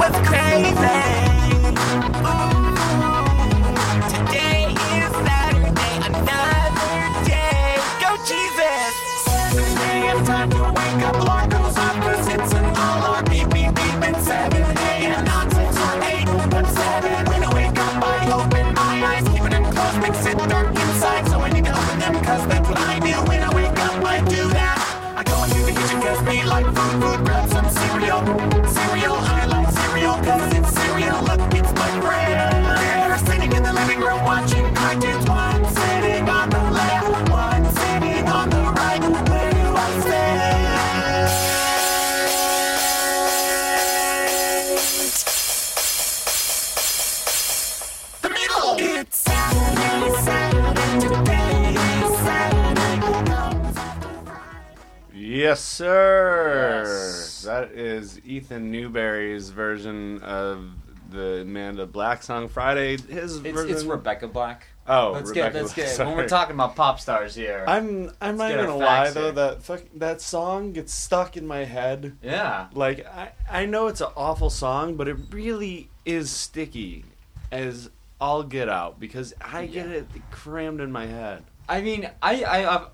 was craving. Yes, sir. Yes. That is Ethan Newberry's version of the Amanda Black song Friday. His It's, version. it's Rebecca Black. Oh, let's Rebecca get let's Black, get sorry. when we're talking about pop stars here. I'm I'm not gonna lie though here. that fuck, that song gets stuck in my head. yeah, Like I I know it's an awful song, but it really is sticky as all get out because I get it crammed in my head. I mean, I I I've,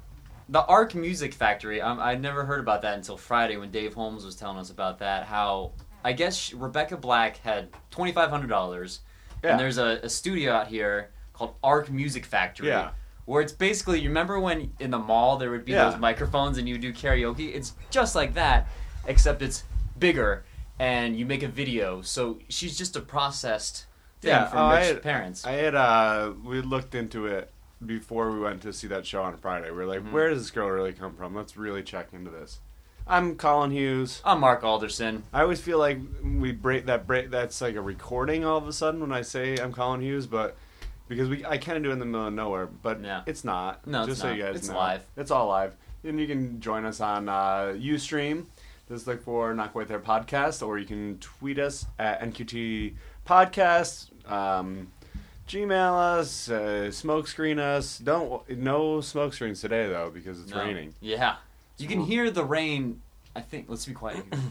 the Ark Music Factory. Um, I never heard about that until Friday when Dave Holmes was telling us about that. How I guess she, Rebecca Black had twenty five hundred dollars, Yeah. and there's a, a studio out here called Ark Music Factory. Yeah. Where it's basically, you remember when in the mall there would be Yeah. those microphones and you do karaoke? It's just like that, except it's bigger and you make a video. So she's just a processed thing Yeah, from oh, I rich had- parents. I had uh we looked into it before we went to see that show on Friday. We are like, where does this girl really come from? Let's really check into this. I'm Colin Hughes. I'm Mark Alderson. I always feel like we break that break that's like a recording all of a sudden when I say I'm Colin Hughes, but because we I kind of do it in the middle of nowhere, but Yeah. it's not. No, it's just so not. you guys It's know, live. It's all live, and you can join us on uh, UStream. Just look for Not Quite There podcast, or you can tweet us at NQT Podcast. Um, Gmail us, uh, smoke screen us. Don't no smoke screens today though because it's No. raining. Yeah. You can hear the rain. I think. Let's be quiet. It's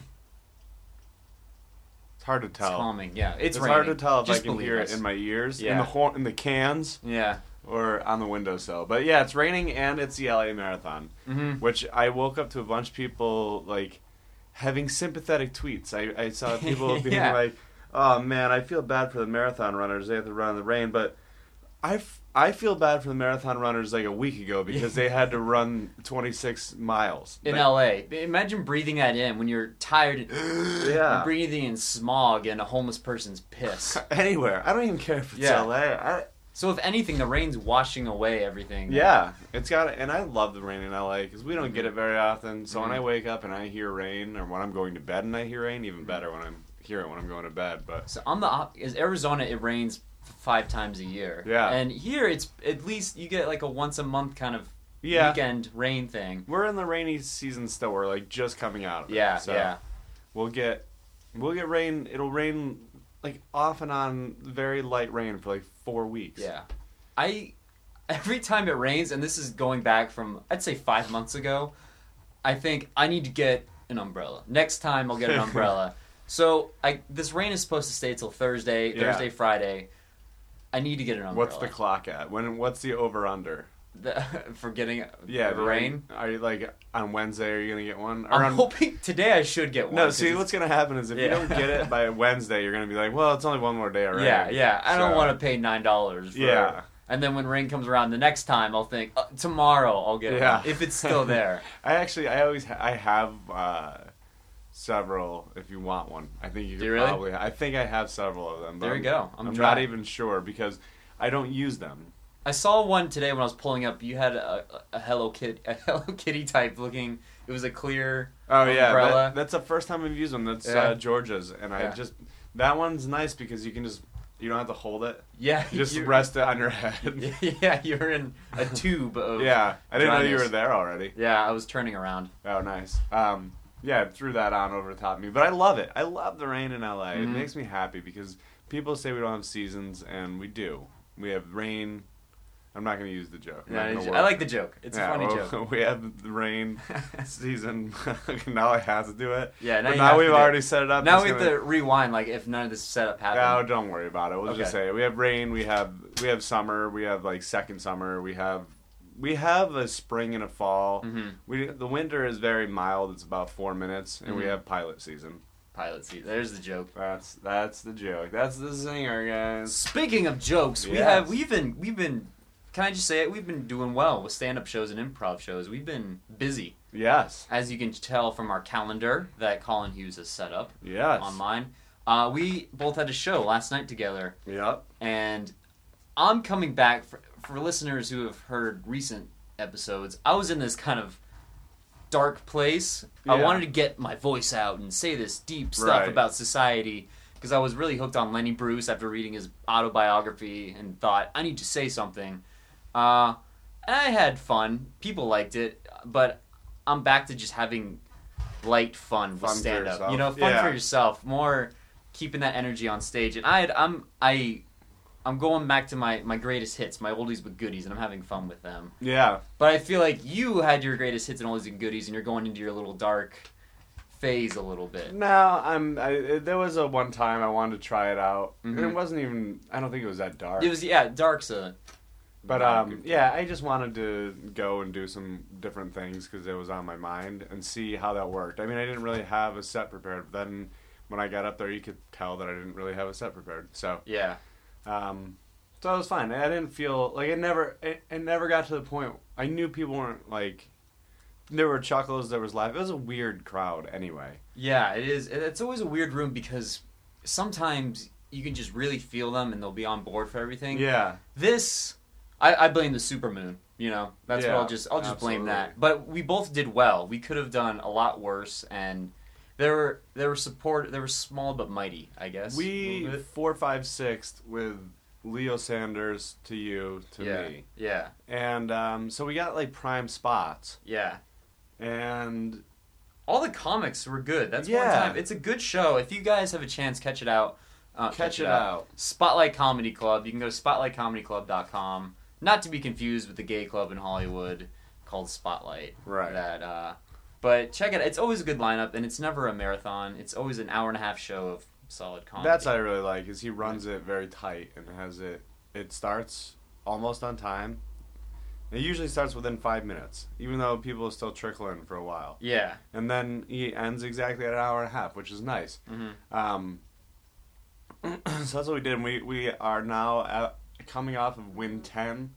It's hard to tell. calming. Yeah, it's, It's, raining. hard to tell if Just I can believe hear us. it in my ears, in Yeah. the horn, in the cans, Yeah. or on the windowsill. But yeah, it's raining and it's the LA Marathon, hmm which I woke up to a bunch of people like having sympathetic tweets. I, I saw people being Yeah. like, "Oh man, I feel bad for the marathon runners. They have to run in the rain." But I, f- I feel bad for the marathon runners like a week ago because they had to run 26 miles In Like, LA, imagine breathing that in when you're tired. Yeah. You're breathing in smog and a homeless person's piss. Anywhere, I don't even care if it's Yeah. LA. I, So if anything, the rain's washing away everything. Yeah, it's got and I love the rain in LA because we don't get it very often. So when Mhm. I wake up and I hear rain, or when I'm going to bed and I hear rain, even better when I'm hear it when I'm going to bed. But So on the is Arizona, it rains five times a year. Yeah. And here, it's at least you get like a once a month kind of yeah, weekend rain thing. we're in the rainy season still. We're like just coming out of it. Yeah. so yeah. We'll get we'll get rain. It'll rain like off and on, very light rain for like four weeks. Yeah. I every time it rains, and this is going back from I'd say five months ago, I think I need to get an umbrella. Next time I'll get an umbrella. So I this rain is supposed to stay till Thursday, Yeah. Thursday, Friday. I need to get an umbrella. What's the clock at? When? What's the over under? The, for getting Yeah, the rain? Are you like on Wednesday? Are you gonna get one? Or I'm on- hoping today I should get one. No, 'cause see it's- what's gonna happen is if you Yeah. don't get it by Wednesday, you're gonna be like, well, it's only one more day already. Yeah, yeah. I don't So- want to pay nine dollars. Yeah. And then when rain comes around the next time, I'll think uh, tomorrow I'll get it Yeah. if it's still there. I actually, I always, ha- I have uh, several. If you want one, I think you could you really? probably. I think I have several of them. but There you I'm- go. I'm I'm, not even sure because I don't use them. I saw one today when I was pulling up. You had a, a Hello Kitty, a Hello Kitty type looking. It was a clear. Oh yeah, Umbrella. that- that's the first time I've used one. That's Yeah. uh, Georgia's, and I just that one's nice because you can just you don't have to hold it. Yeah, You just rest it on your head. Yeah, you're in a tube of. yeah, I didn't know you were there already. Yeah, I was turning around. Oh, nice. Um, yeah, I threw that on over the top of me, but I love it. I love the rain in LA. It Mhm. makes me happy because people say we don't have seasons, and we do. We have rain, I'm not going to use the joke. Yeah, I gonna I work- like the joke. It's Yeah, a funny well, joke. We have the rain season. now I have to do it. Yeah, now but now we've it. already set it up. Now we have gonna- to rewind, like if none of this setup happened. don't worry about it. We'll just say it. we have rain. We have we have summer. We have like second summer. We have we have a spring and a fall. hmm We the winter is very mild. It's about four minutes, and we Mhm. have pilot season. Pilot season. There's the joke. That's that's the joke. That's the singer, guys. Speaking of jokes, we have we've been we've been. Can I just say it? We've been doing well with stand-up shows and improv shows. We've been busy, Yes, as you can tell from our calendar that Colin Hughes has set up yes, online. Uh, we both had a show last night together, Yep. and I'm coming back for, for listeners who have heard recent episodes. I was in this kind of dark place. I wanted to get my voice out and say this deep stuff Right. about society because I was really hooked on Lenny Bruce after reading his autobiography and thought I need to say something. Uh, and I had fun. People liked it, but I'm back to just having light fun with Fun for stand up. You know, fun Yeah. for yourself. More keeping that energy on stage. And I had, I'm I I'm going back to my my greatest hits, my oldies but goodies, and I'm having fun with them. Yeah. But I feel like you had your greatest hits and oldies and goodies, and you're going into your little dark phase a little bit. No, I'm. I, there was a one time I wanted to try it out. and Mhm. It wasn't even. I don't think it was that dark. It was yeah, dark's a. But um, yeah, I just wanted to go and do some different things because it was on my mind and see how that worked. I mean, I didn't really have a set prepared. But then when I got up there, you could tell that I didn't really have a set prepared. So, Yeah. Um, so it was fine. I didn't feel like it never. It, it never got to the point. I knew people weren't like. There were chuckles. There was laugh. It was a weird crowd anyway. Yeah, it is. It's always a weird room because sometimes you can just really feel them and they'll be on board for everything. Yeah. This, I, I blame the supermoon. You know, that's Yeah, what I'll just I'll just blame that. But we both did well. We could have done a lot worse, and there were there were support. There were small but mighty. I guess We four, five, sixth with Leo Sanders to you to yeah, me, yeah, and um, so we got like prime spots, yeah. and All the comics were good. That's one Yeah. time. It's a good show. If you guys have a chance, catch it out. Uh, catch it out. Spotlight Comedy Club. You can go to spotlightcomedyclub.com. Not to be confused with the gay club in Hollywood called Spotlight. Right. That, uh, but check it. It's always a good lineup, and it's never a marathon. It's always an hour and a half show of solid comedy. That's what I really like is he runs it very tight and has it. It starts almost on time. It usually starts within five minutes, even though people are still trickling for a while, yeah. and then he ends exactly at an hour and a half, which is nice. hmm Um, so that's what we did. We we are now at, coming off of win ten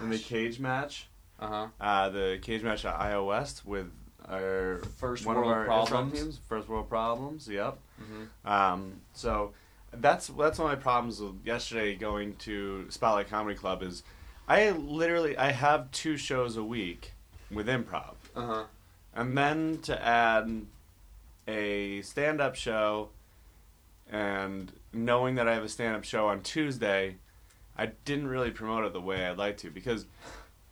in the cage match. Uh huh. Uh, the cage match at IO West with our First one world of our problems. teams, first world problems. Yep. hmm Um, so that's that's one of my problems with yesterday going to Spotlight Comedy Club is I literally I have two shows a week with improv, Uh huh. and then to add a stand up show and knowing that I have a stand up show on Tuesday, I didn't really promote it the way I'd like to because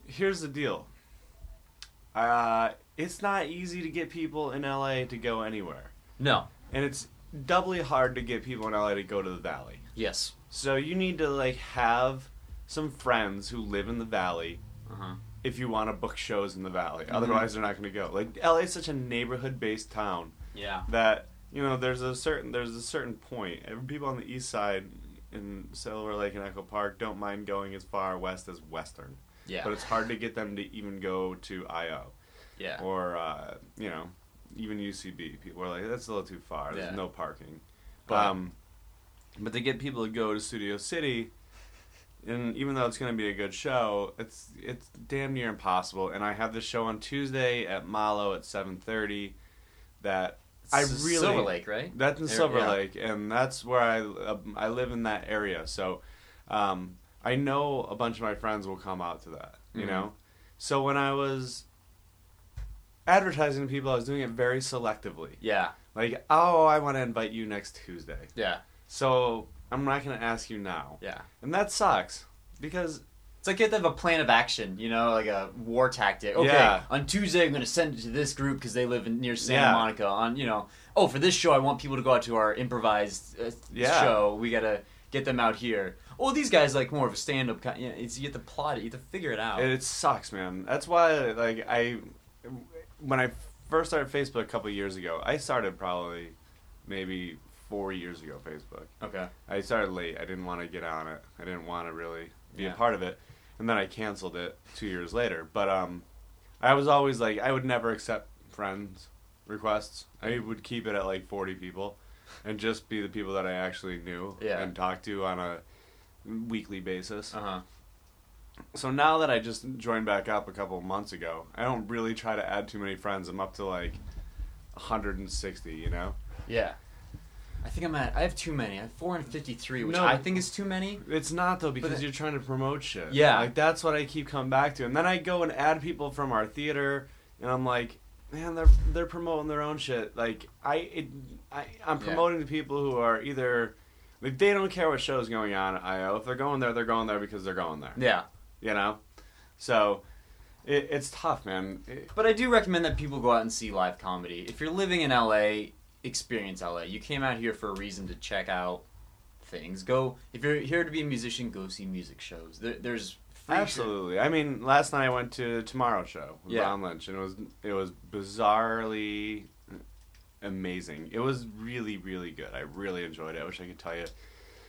here's the deal. Uh, it's not easy to get people in LA to go anywhere. No. And it's doubly hard to get people in LA to go to the valley. Yes. So you need to like have some friends who live in the valley Uh huh. if you want to book shows in the valley. Mhm. Otherwise they're not going to go. Like LA is such a neighborhood based town Yeah. that you know there's a certain there's a certain point. People on the east side in Silver Lake and Echo Park don't mind going as far west as Western, Yeah. but it's hard to get them to even go to IO yeah. or uh, you know even UCB. People are like that's a little too far. There's Yeah. no parking. But- um, but to get people to go to Studio City, and even though it's going to be a good show, it's it's damn near impossible. And I have this show on Tuesday at Malo at seven thirty. That I really Silver Lake, right? that's in There- Silver yeah. Lake, and that's where I uh, I live in that area. So um, I know a bunch of my friends will come out to that. You Mhm. know, so when I was advertising to people, I was doing it very selectively. Yeah. Like, oh, I want to invite you next Tuesday. Yeah. So I'm not going to ask you now. Yeah. And that sucks because It's like you have to have a plan of action, you know, like a war tactic. Okay, Yeah. on Tuesday I'm going to send it to this group because they live in, near Santa Yeah. Monica. On you know, oh for this show I want people to go out to our improvised uh, Yeah. show. We got to get them out here. Oh, these guys like more of a stand-up. Kind, yeah, it's you have to plot it. You have to figure it out. It sucks, man. That's why, like, I when I first started Facebook a couple years ago, I started probably maybe four years ago. Facebook. okay. I started late. I didn't want to get on it. I didn't want to really be Yeah. a part of it, and then I canceled it two years later. But um, I was always like, I would never accept friends requests. I would keep it at like forty people, and just be the people that I actually knew Yeah. and talked to on a weekly basis. Uh huh. So now that I just joined back up a couple of months ago, I don't really try to add too many friends. I'm up to like 160, you know? Yeah. I think I'm at. I have too many. I have 453, which No, I think is too many. It's not though because it- you're trying to promote shit. Yeah. Like that's what I keep coming back to. And then I go and add people from our theater and I'm like, man, they're they're promoting their own shit. Like I it, I I'm Yeah. promoting to people who are either like they don't care what show's going on at IO. If they're going there, they're going there because they're going there. Yeah. You know? So it, it's tough, man. It- But I do recommend that people go out and see live comedy. If you're living in LA, experience LA. You came out here for a reason to check out things. Go if you're here to be a musician, go see music shows. There, there's Absolutely. I mean, last night I went to Tomorrow Show with Yeah. Ron Lynch, and it was it was bizarrely amazing. It was really really good. I really enjoyed it. I wish I could tell you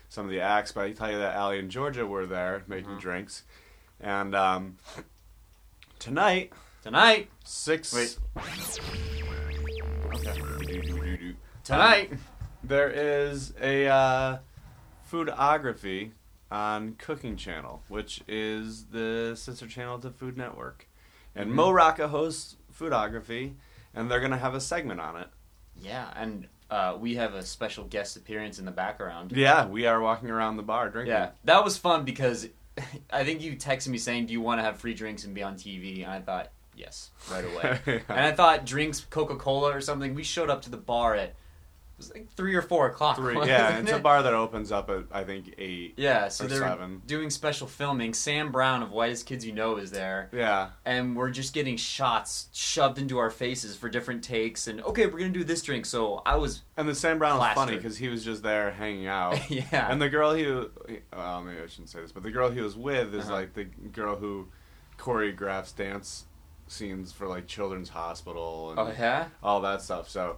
some of the acts, but I can tell you that Allie and Georgia were there making Mhm. drinks, and um, tonight tonight. six. Wait. Okay. Tonight. There is a uh, foodography on Cooking Channel, which is the sister channel to Food Network. And Mhm. Mo Rocca hosts foodography, and they're going to have a segment on it. Yeah, and uh, we have a special guest appearance in the background. Yeah, we are walking around the bar drinking. Yeah, that was fun because I think you texted me saying, "Do you want to have free drinks and be on TV?" And I thought, yes, right away. and I thought drinks, Coca Cola or something. We showed up to the bar at was like three or four o'clock. Three, yeah, it's a bar that opens up at, I think, 8. Yeah, so or they're seven. doing special filming. Sam Brown of Whitest Kids You Know is there, Yeah. and we're just getting shots shoved into our faces for different takes. And okay, we're gonna do this drink. So I was, And the Sam Brown was funny because he was just there hanging out. yeah, And the girl he, well, maybe I shouldn't say this, but the girl he was with is Uh-huh. like the girl who choreographs dance scenes for like Children's Hospital and oh yeah, all that stuff. So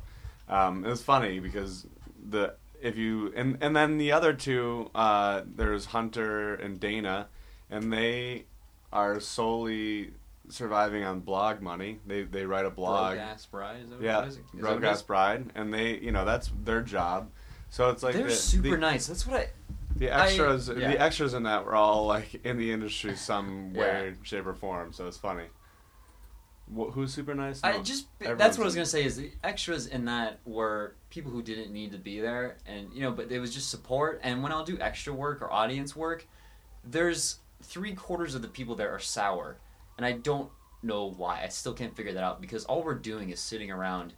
um, it was funny because the if you and and then the other two, uh, there's Hunter and Dana, and they are solely surviving on blog money. They they write a blog. Broadcast Bride. Is that what Yeah, it is? Is that what it is? Broadcast Bride, and they you know that's their job. So it's like They're the, super the, nice. That's what I. the I- extras, yeah. the extras in that were all like in the industry some Yeah. shape, or form. So it's funny. Wh- who's super nice? I just that's what I was gonna say is the extras in that were people who didn't need to be there, and you know, but it was just support. And when I'll do extra work or audience work, there's three quarters of the people there are sour, and I don't know why. I still can't figure that out because all we're doing is sitting around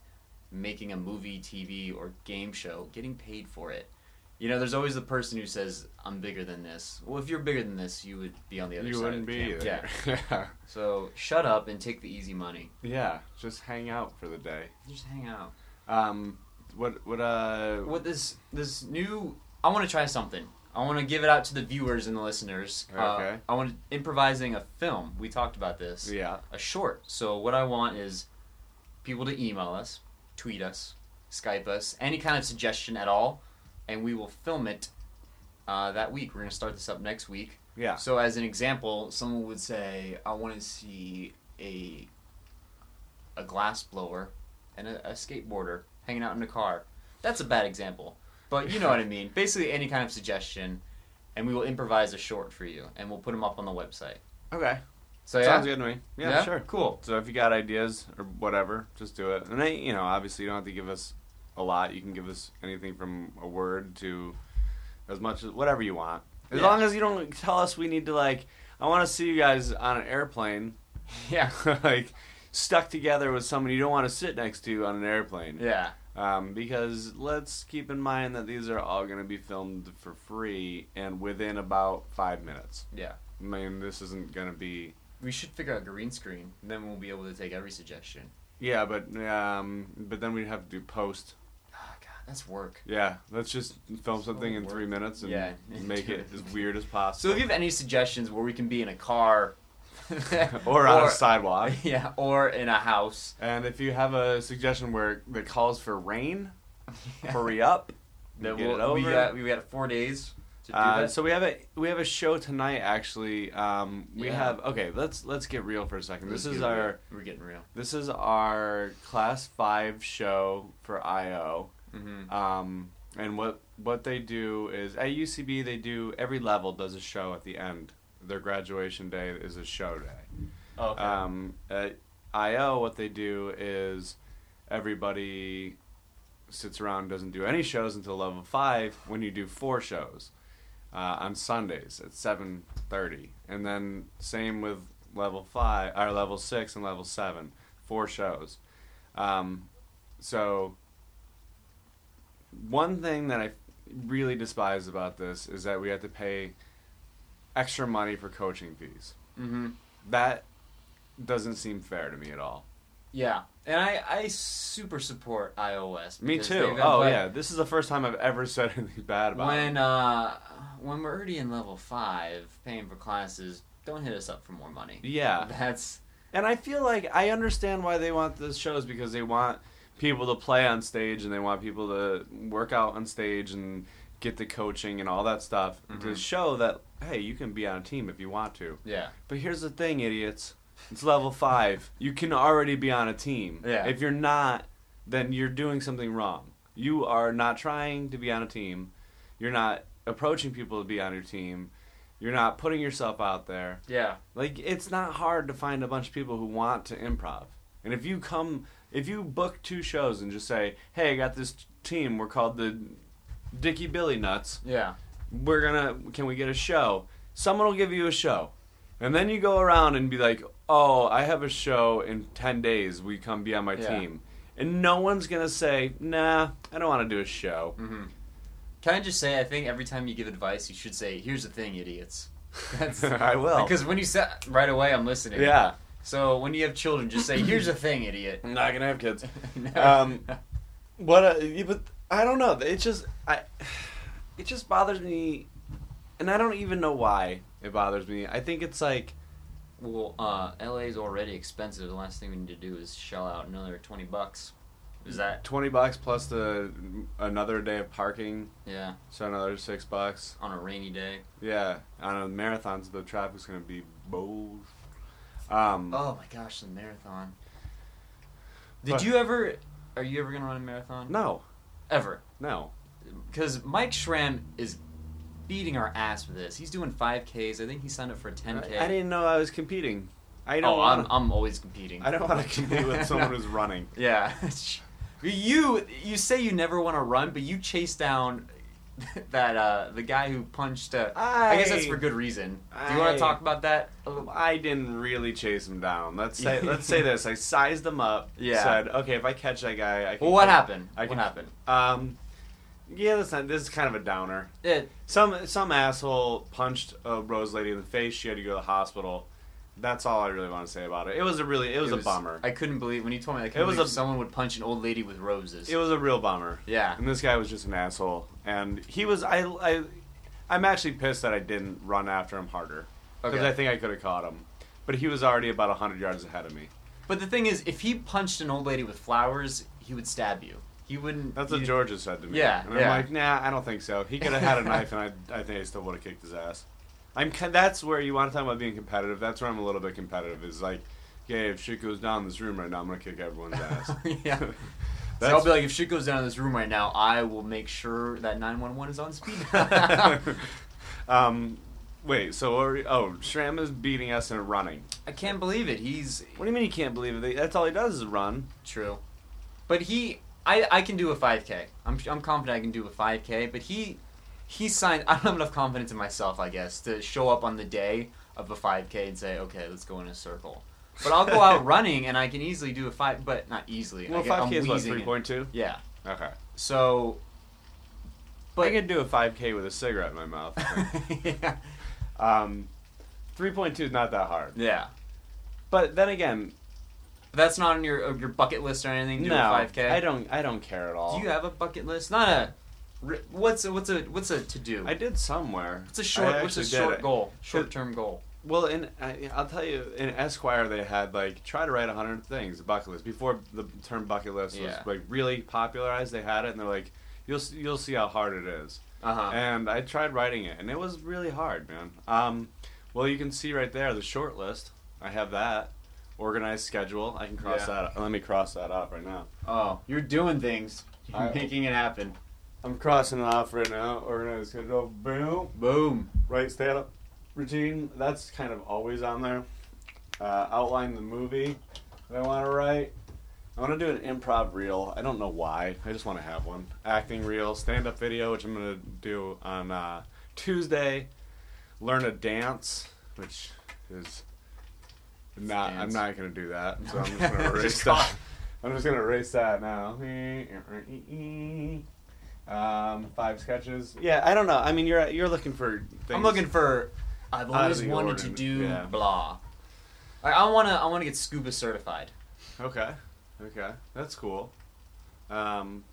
making a movie, TV, or game show, getting paid for it. You know, there's always the person who says, "I'm bigger than this." Well, if you're bigger than this, you would be on the other You side. wouldn't of the be there. Yeah. Yeah. So shut up and take the easy money. yeah, just hang out for the day. Just hang out. Um, what what uh? What this this new? I want to try something. I want to give it out to the viewers and the listeners. Uh, Okay. I want to, improvising a film. We talked about this. Yeah. A short. So what I want is people to email us, tweet us, Skype us, any kind of suggestion at all, and we will film it uh, that week. We're gonna start this up next week. Yeah. So as an example, someone would say, "I want to see a a glass blower and a, a skateboarder hanging out in a car." That's a bad example, but you know what I mean. Basically, any kind of suggestion, and we will improvise a short for you, and we'll put them up on the website. Okay. So yeah, Sounds good to me. Yeah, sure. cool. So if you got ideas or whatever, just do it. And then, you know, obviously you don't have to give us a lot. You can give us anything from a word to as much as whatever you want. As Yeah. long as you don't tell us we need to like I want to see you guys on an airplane Yeah, like stuck together with someone you don't want to sit next to on an airplane. yeah, Um, because let's keep in mind that these are all going to be filmed for free and within about five minutes. yeah. I mean, this isn't going to be. We should figure out green screen. Then we'll be able to take every suggestion. Yeah, but um, but then we'd have to do post. That's work. Yeah, let's just film something in work. three minutes and Yeah. make it as weird as possible. So if you have any suggestions where we can be in a car, or on a sidewalk. yeah, or in a house, And if you have a suggestion where that calls for rain, hurry up. then get we'll, it over. we got we got four days to do Uh, that. so we have a we have a show tonight. Actually, um, we Yeah. have okay. Let's let's get real for a 2nd Let's This is get real. our we're getting real. this is our class five show for IO. Mm-hmm. Um, and what what they do is at UCB they do every level does a show at the end. Their graduation day is a show day. Okay. Um, at IO, what they do is everybody sits around doesn't do any shows until level five. When you do four shows uh, on Sundays at seven thirty, and then same with level five or level six and level seven, four shows. Um, so one thing that I really despise about this is that we have to pay extra money for coaching fees. mm-hmm. That doesn't seem fair to me at all. Yeah, and I I super support IO's. Me too. Oh yeah, this is the first time I've ever said anything bad about When it. uh when we're already in level five, paying for classes, don't hit us up for more money. Yeah, That's and I feel like I understand why they want those shows because they want people to play on stage and they want people to work out on stage and get the coaching and all that stuff to Mhm. show that hey, you can be on a team if you want to. yeah. But here's the thing, idiots. It's level five. You can already be on a team. Yeah. If you're not, then you're doing something wrong. You are not trying to be on a team. You're not approaching people to be on your team. You're not putting yourself out there. Yeah. Like it's not hard to find a bunch of people who want to improv. And if you come, if you book two shows and just say, "Hey, I got this team. We're called the Dicky Billy Nuts. Yeah. We're gonna. Can we get a show?" Someone will give you a show, and then you go around and be like, "Oh, I have a show in ten days. We come be on my Yeah. team." And no one's gonna say, "Nah, I don't want to do a show." Mm-hmm. Can I just say, I think every time you give advice, you should say, "Here's the thing, idiots." That's I will. because when you say right away, I'm listening. yeah, So when you have children, just say, "Here's the thing, idiot." I'm not gonna have kids. No. Um, What? A, but I don't know. It just I, it just bothers me, and I don't even know why it bothers me. I think it's like well, uh, LA is already expensive. The last thing we need to do is shell out another twenty bucks. Is that? twenty bucks plus the another day of parking, Yeah, so another six bucks. on a rainy day. Yeah, on a marathon, so the traffic's gonna be bold. Um, Oh my gosh, the marathon. Did you ever? Are you ever gonna run a marathon? no, Ever? no. Because Mike Schramm is beating our ass with this. He's doing 5Ks. I think he signed up for a 10K. I, I didn't know I was competing. I don't. oh, wanna, I'm, I'm always competing. I don't want to compete with someone who's running. Yeah. you you say you never want to run, but you chase down that uh, the guy who punched. Uh, I, guess that's for good reason. Do you want I- to talk about that? I didn't really chase him down. Let's say let's say this. I sized him up. Yeah. Said, okay, if I catch that guy, I can. Well, what happened? I what can- happened? Um, yeah, this this is kind of a downer. It, Some some asshole punched a rose lady in the face. She had to go to the hospital. That's all I really want to say about it. It was a really it was, a bummer. I couldn't believe when you told me. I couldn't was believe a- someone would punch an old lady with roses. it was a real bummer. yeah. And this guy was just an asshole. And he was I I I'm actually pissed that I didn't run after him harder because Okay. I think I could have caught him. But he was already about hundred yards ahead of me. But the thing is, if he punched an old lady with flowers, he would stab you. He wouldn't. That's what George has said to me. Yeah, and I'm yeah. like, nah, I don't think so. He could have had a knife, and I, I think I still would have kicked his ass. I'm. That's where you want to talk about being competitive. That's where I'm a little bit competitive. Is like, okay, if shit goes down in this room right now, I'm gonna kick everyone's ass. yeah. So I'll be like, if shit goes down in this room right now, I will make sure that 911 is on speed. um, wait. So, are oh, Schramm is beating us and running. I can't believe it. He's What do you mean you can't believe it? That's all he does is run. true, but he, I, I can do a 5K. I'm, I'm confident I can do a 5K. But he, he signed. I don't have enough confidence in myself, I guess, to show up on the day of a 5K and say, okay, let's go in a circle. But I'll go out running and I can easily do a five, but not easily. Well, I get, I'm five k is what three point two. Yeah. Okay. So. But I could do a five k with a cigarette in my mouth. yeah. um, three point two is not that hard. Yeah. But then again, That's not on your uh, your bucket list or anything. Do no, a 5K. I don't. I don't care at all. Do you have a bucket list? Not a. What's a, what's a what's a to do? I did somewhere. What's a short what's a short it. goal? Short term goal. Well, in I, I'll tell you, in Esquire they had like try to write hundred things, a bucket list. Before the term bucket list was Yeah. like really popularized, they had it, and they're like, you'll s- you'll see how hard it is. Uh huh. And I tried writing it, and it was really hard, man. Um, well, you can see right there the short list. I have that organized schedule. I can cross Yeah. that. Let me cross that off right now. Oh, you're doing things. You're I- making it happen. I'm crossing it off right now. Organized schedule. Boom. Boom. Right stand up routine. That's kind of always on there. Uh, outline the movie that I want to write. I want to do an improv reel. I don't know why. I just want to have one. Acting reel, stand up video, which I'm going to do on uh, Tuesday. Learn a dance, which is not. I'm not going to do that. So I'm just going to erase that. I'm just going to erase that now. Um, five sketches. Yeah, I don't know. I mean, you're you're looking for. Things. I'm looking for. I've always wanted to do yeah. blah. I, I wanna I wanna get scuba certified. Okay. Okay. That's cool. Um,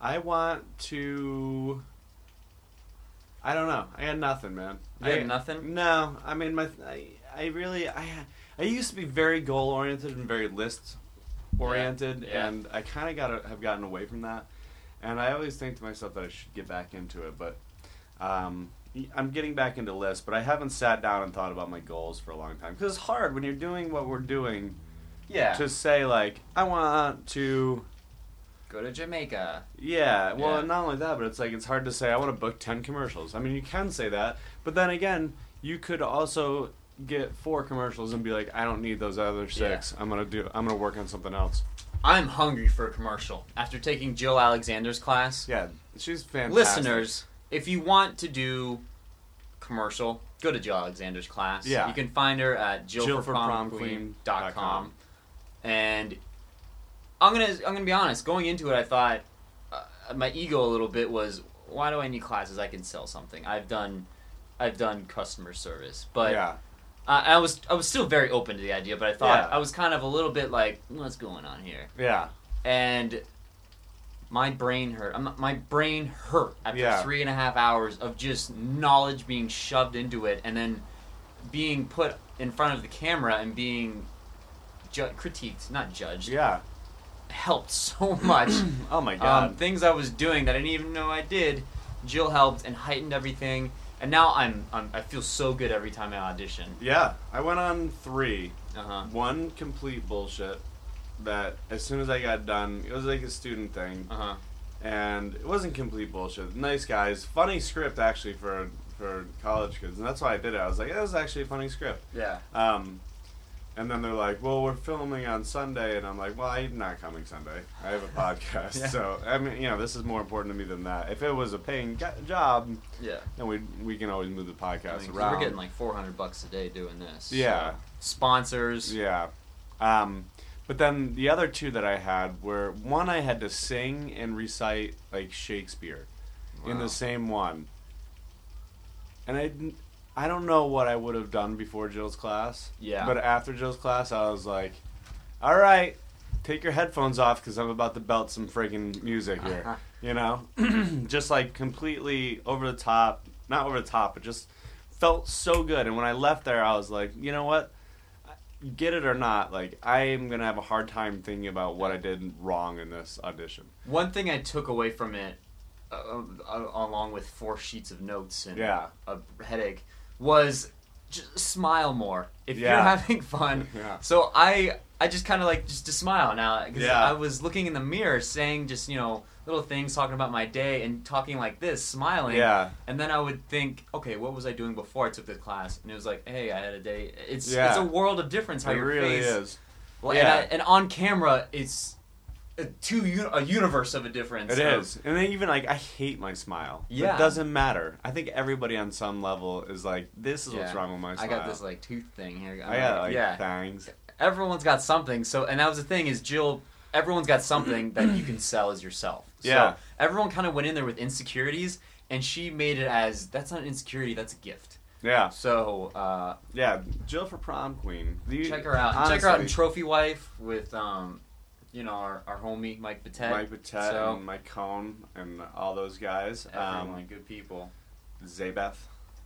I want to. I don't know. I had nothing, man. You I had nothing? No. I mean, my. I, I really. I. I used to be very goal oriented and very list oriented, Yeah, yeah. and I kind of got to have gotten away from that. And I always think to myself that I should get back into it, but um, I'm getting back into lists. But I haven't sat down and thought about my goals for a long time because it's hard when you're doing what we're doing Yeah. to say like I want to go to Jamaica. yeah well Yeah. not only that but it's like it's hard to say I want to book 10 commercials I mean you can say that but then again you could also get four commercials and be like I don't need those other six I'm gonna do I'm gonna work on something else I'm hungry for a commercial. After taking Jill Alexander's class, yeah she's fantastic listeners, if you want to do commercial, go to Jill Alexander's class. Yeah. You can find her at Jillforpromqueen.com. And I'm gonna I'm gonna be honest. Going into it, I thought uh, my ego a little bit was, why do I need classes? I can sell something. I've done I've done customer service, but yeah uh, I was I was still very open to the idea. But I thought Yeah. I was kind of a little bit like, what's going on here? yeah and my brain hurt. I'm, my brain hurt after Yeah. three and a half hours of just knowledge being shoved into it, and then being put in front of the camera and being ju- critiqued, not judged. yeah Helped so much. oh my god um, things I was doing that I didn't even know I did. Jill helped and heightened everything, and now I'm, I'm I feel so good every time I audition. yeah I went on three Uh huh. one complete bullshit that as soon as I got done it was like a student thing Uh huh. and it wasn't complete bullshit. Nice guys, funny script actually for for college kids, and that's why I did it. I was like, it was actually a funny script. Yeah. Um, and then they're like, well, we're filming on Sunday, and I'm like, well, I'm not coming Sunday. I have a podcast, Yeah. so I mean, you know, this is more important to me than that. If it was a paying go- job, Yeah. then we we can always move the I podcast around. we're getting like 400 bucks a day doing this. so- Yeah. Sponsors. Yeah. Um, but then the other two that I had were one I had to sing and recite like Shakespeare in the same one. And I, I don't know what I would have done before Jill's class. Yeah. But after Jill's class, I was like, all right, take your headphones off because I'm about to belt some freaking music here. you know? just like completely over the top. Not over the top, but just felt so good. And when I left there, I was like, you know what? Get it or not, like I am gonna have a hard time thinking about what I did wrong in this audition. One thing I took away from it, uh, uh, along with four sheets of notes and Yeah. a headache, was just smile more. If you're having fun. Yeah. So I I just kind of like just to smile now because Yeah. I was looking in the mirror, saying just you know little things, talking about my day, and talking like this, smiling. Yeah. And then I would think, okay, what was I doing before I took this class? And it was like, hey, I had a day. It's Yeah. it's a world of difference how It your really face. is. Well, Yeah. and, I, and on camera, it's a two uni- a universe of a difference. It of- is, and then even like I hate my smile. Yeah. it doesn't matter. I think everybody on some level is like, this is what's wrong with my smile. I got this like tooth thing here. I got like yeah. fangs. Everyone's got something. So, and that was the thing is Jill. Everyone's got something that you can sell as yourself. So Yeah. Everyone kind of went in there with insecurities, and she made it as that's not an insecurity, that's a gift. Yeah, So uh, yeah. Jill for prom queen. The- check her out. check her out in Trophy Wife with um, you know our, our homie Mike Batet. Mike Batet So- and Mike Cohn and all those guys. Everyone, Um, good people. Zabeth.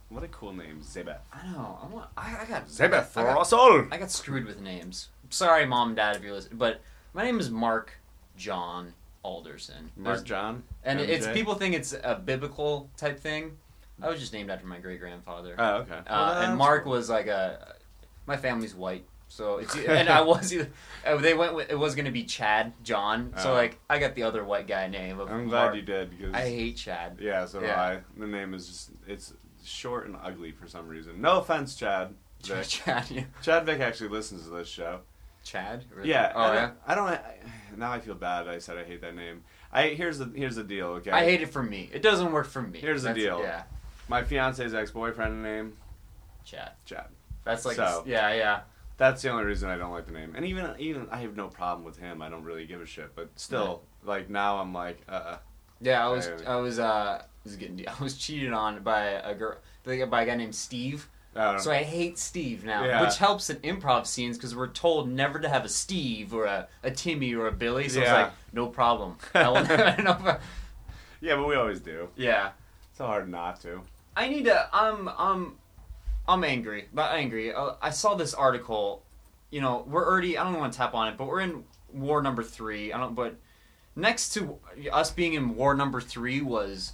What a cool name, Zabeth. I know. I. I, I got Zabeth for got, us all. I got screwed with names. Sorry, mom and dad, if you're listening. But my name is Mark John Alderson. Mark There's- John. and MJ? it's people think it's a biblical type thing. I was just named after my great grandfather. Oh, okay. Uh, and Mark was like a. My family's white, so it's and I was either. uh, They went with it was gonna be Chad John, so Oh. like I got the other white guy name of. I'm glad Mark. you did because I hate Chad. yeah, so Yeah. I. The name is just it's short and ugly for some reason. No offense, Chad. Vic. Chad, yeah. Chad Vic actually listens to this show. Chad. Really? Yeah. Oh I yeah. don't, I don't. I, now I feel bad. I said I hate that name. I here's the here's the deal. Okay. I hate it for me. It doesn't work for me. Here's the deal. Yeah, my fiance's ex boyfriend name Chad. Chad. That's like So- yeah, yeah. That's the only reason I don't like the name. And even even I have no problem with him. I don't really give a shit. But still, like now I'm like, uh, Yeah, I was Yeah. I was uh I was getting I was cheated on by a girl by a guy named Steve. Uh So I hate Steve now, Yeah. which helps in improv scenes because we're told never to have a Steve or a, a Timmy or a Billy. So Yeah. it's like no problem. I will never, no yeah, but we always do. yeah, It's hard not to. I need to. I'm I'm I'm angry, but angry. Uh, I saw this article. You know, we're already. I don't want to tap on it, but we're in war number three. I don't. But next to us being in war number three was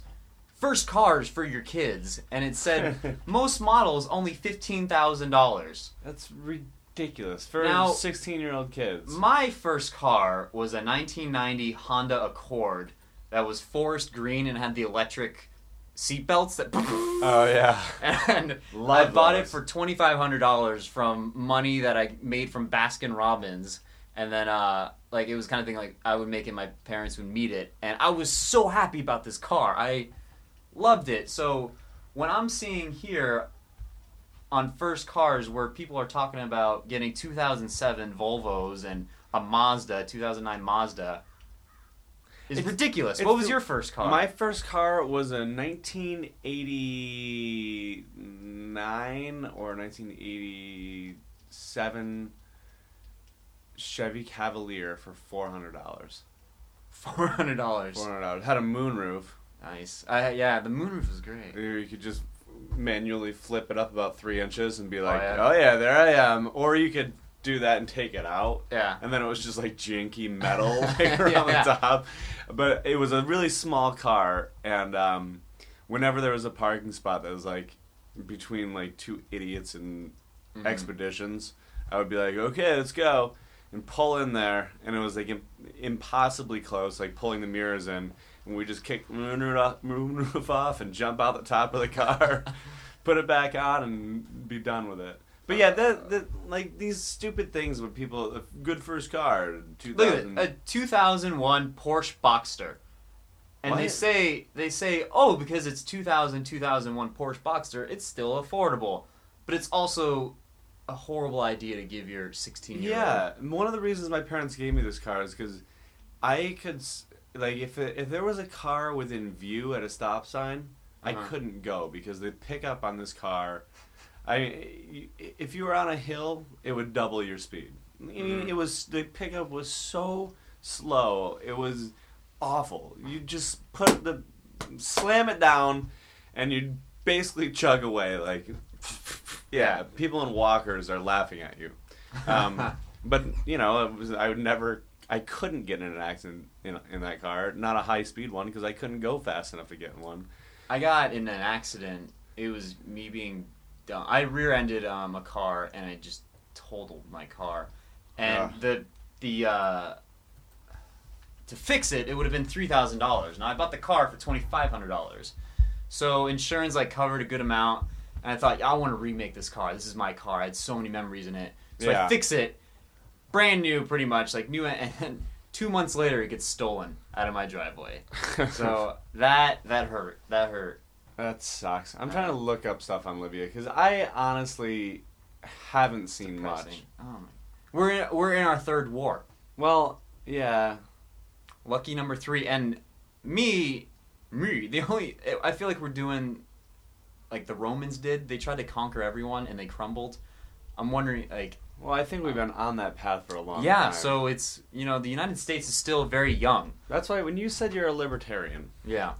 first cars for your kids, and it said most models only fifteen thousand dollars. That's ridiculous for Now- 16 year old kids. My first car was a 1990 Honda Accord that was forest green and had the electric seatbelts that. oh yeah. and I Love bought it those. for twenty five hundred dollars from money that I made from Baskin Robbins, and then uh, like it was kind of thing like I would make it, my parents would meet it, and I was so happy about this car. I loved it. So when I'm seeing here on first cars where people are talking about getting 2007 Volvos and a Mazda 2009 Mazda. Is It's- ridiculous. it's What was the- your first car? My first car was a 1989 or 1987 Chevy Cavalier for four hundred dollars. Four hundred dollars. Four hundred dollars had a moonroof. Nice. Uh, yeah, the moonroof was great. You could just manually flip it up about three inches and be like, yeah. "Oh yeah, there I am." Or you could do that and take it out, Yeah. and then it was just like janky metal like, around yeah. the top. But it was a really small car, and um, whenever there was a parking spot that was like between like two idiots and Mhm. expeditions, I would be like, "Okay, let's go." And pull in there, and it was like im- impossibly close, like pulling the mirrors in, and we just kick the moonroof off, moonroof off and jump out the top of the car, put it back on, and be done with it. But yeah, that, that like these stupid things when people a good first car, two Look at it, a 2001 Porsche Boxster. And they say they say, "Oh, because it's 2000 2001 Porsche Boxster, it's still affordable." But it's also a horrible idea to give your 16 year old. Yeah, one of the reasons my parents gave me this car is because I could like if it, if there was a car within view at a stop sign, I Uh-huh. couldn't go because the pickup on this car. I if you were on a hill, it would double your speed. I mean, Mhm. it was the pickup was so slow. It was awful. You just put the slam it down, and you basically chug away like. Yeah, people in walkers are laughing at you. Um, but you know, it was, I would never, I couldn't get in an accident in, in that car, not a high speed one, because I couldn't go fast enough to get in one. I got in an accident. It was me being dumb. I rear-ended um, a car and I just totaled my car. And Ugh. the the uh, to fix it, it would have been three thousand dollars. Now I bought the car for twenty five hundred dollars. So insurance like covered a good amount, and I thought I want to remake this car. This is my car. I had so many memories in it. So Yeah. I fix it, brand new, pretty much like new. And two months later, it gets stolen out of my driveway. So that that hurt. That hurt. that sucks. I'm uh, trying to look up stuff on Libya because I honestly haven't seen much. Oh my. We're in, we're in our third war. Well, yeah, Lucky number three, and me, me. The only I feel like we're doing like the Romans did. They tried to conquer everyone and they crumbled. I'm wondering, like, Well, I think we've been on that path for a long yeah. time. Yeah, so it's you know the United States is still very young. that's why when you said you're a libertarian, Yeah.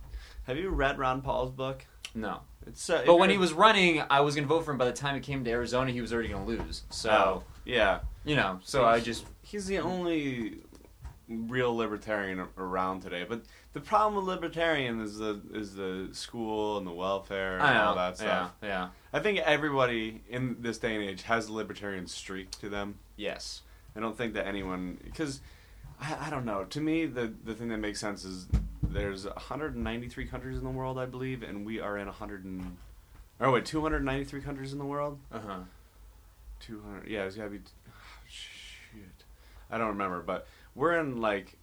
have you read Ron Paul's book? No. It's uh, But when he was running, I was gonna vote for him. By the time it came to Arizona, he was already gonna lose. So Oh, yeah, you know, so I just he's the only real libertarian around today. But the problem with libertarian is the is the school and the welfare and all that stuff. Yeah. Yeah. I think everybody in this day and age has a libertarian streak to them. Yes. I don't think that anyone because I, I don't know. To me, the the thing that makes sense is there's 193 countries in the world, I believe, and we are in 100 and oh wait, 293 countries in the world. Uh huh. 200. Yeah, it's gotta be. shit, I don't remember, but we're in like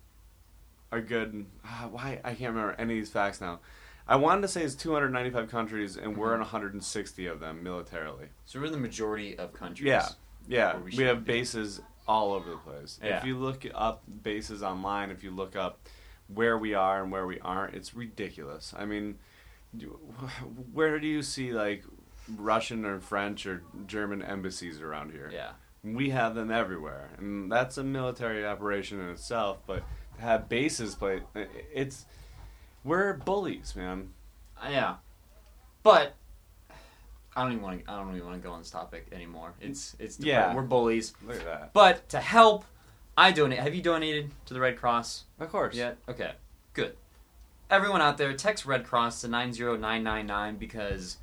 a good. ah, why I can't remember any of these facts now. I wanted to say it's 295 countries, and we're in 160 of them militarily. So we're in the majority of countries. Yeah, yeah. We We, have bases all over the place. Yeah. If you look up bases online, if you look up where we are and where we aren't, it's ridiculous. I mean, where do you see like Russian or French or German embassies around here? Yeah. We have them everywhere, and that's a military operation in itself. But to have bases play, it's we're bullies, man. Uh, yeah. But I don't even want to. I don't even want to go on this topic anymore. It's it's Yeah. we're bullies. Look at that. But to help, I donate. Have you donated to the Red Cross Of course. Yeah. Okay, good. Everyone out there, text Red Cross to nine zero nine nine nine because,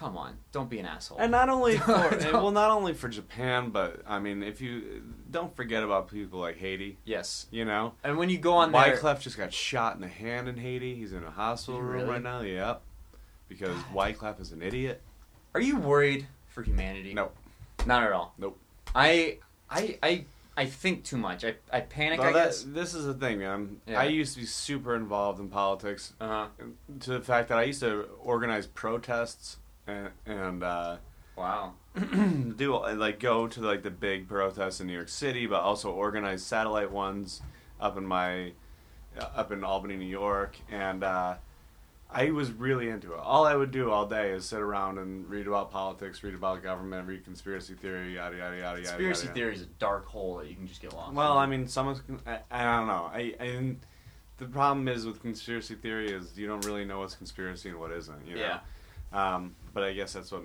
come on, don't be an asshole. And not only for well, not only for Japan, but I mean, if you don't forget about people like Haiti, yes, you know, and when you go on there, Wyclef just got shot in the hand in Haiti. He's in a hospital room right now. Yep, because Wyclef is an idiot. are you worried for humanity? No. not at all. Nope. I I I I think too much. I I panic. Well, I that- guess. this is the thing, man. Yeah. I used to be super involved in politics Uh huh. to the fact that I used to organize protests and, and uh, Wow. do like go to like the big protests in New York City, but also organize satellite ones up in my uh, up in Albany, New York, and uh, I was really into it. All I would do all day is sit around and read about politics, read about government, read conspiracy theory, yada yada yada yada. Conspiracy yada. theory is a dark hole that you can just get lost. Well, in. I mean, someone's. I, I don't know. I, I the problem is with conspiracy theory is you don't really know what's conspiracy and what isn't. You know? Yeah. Um, but I guess that's what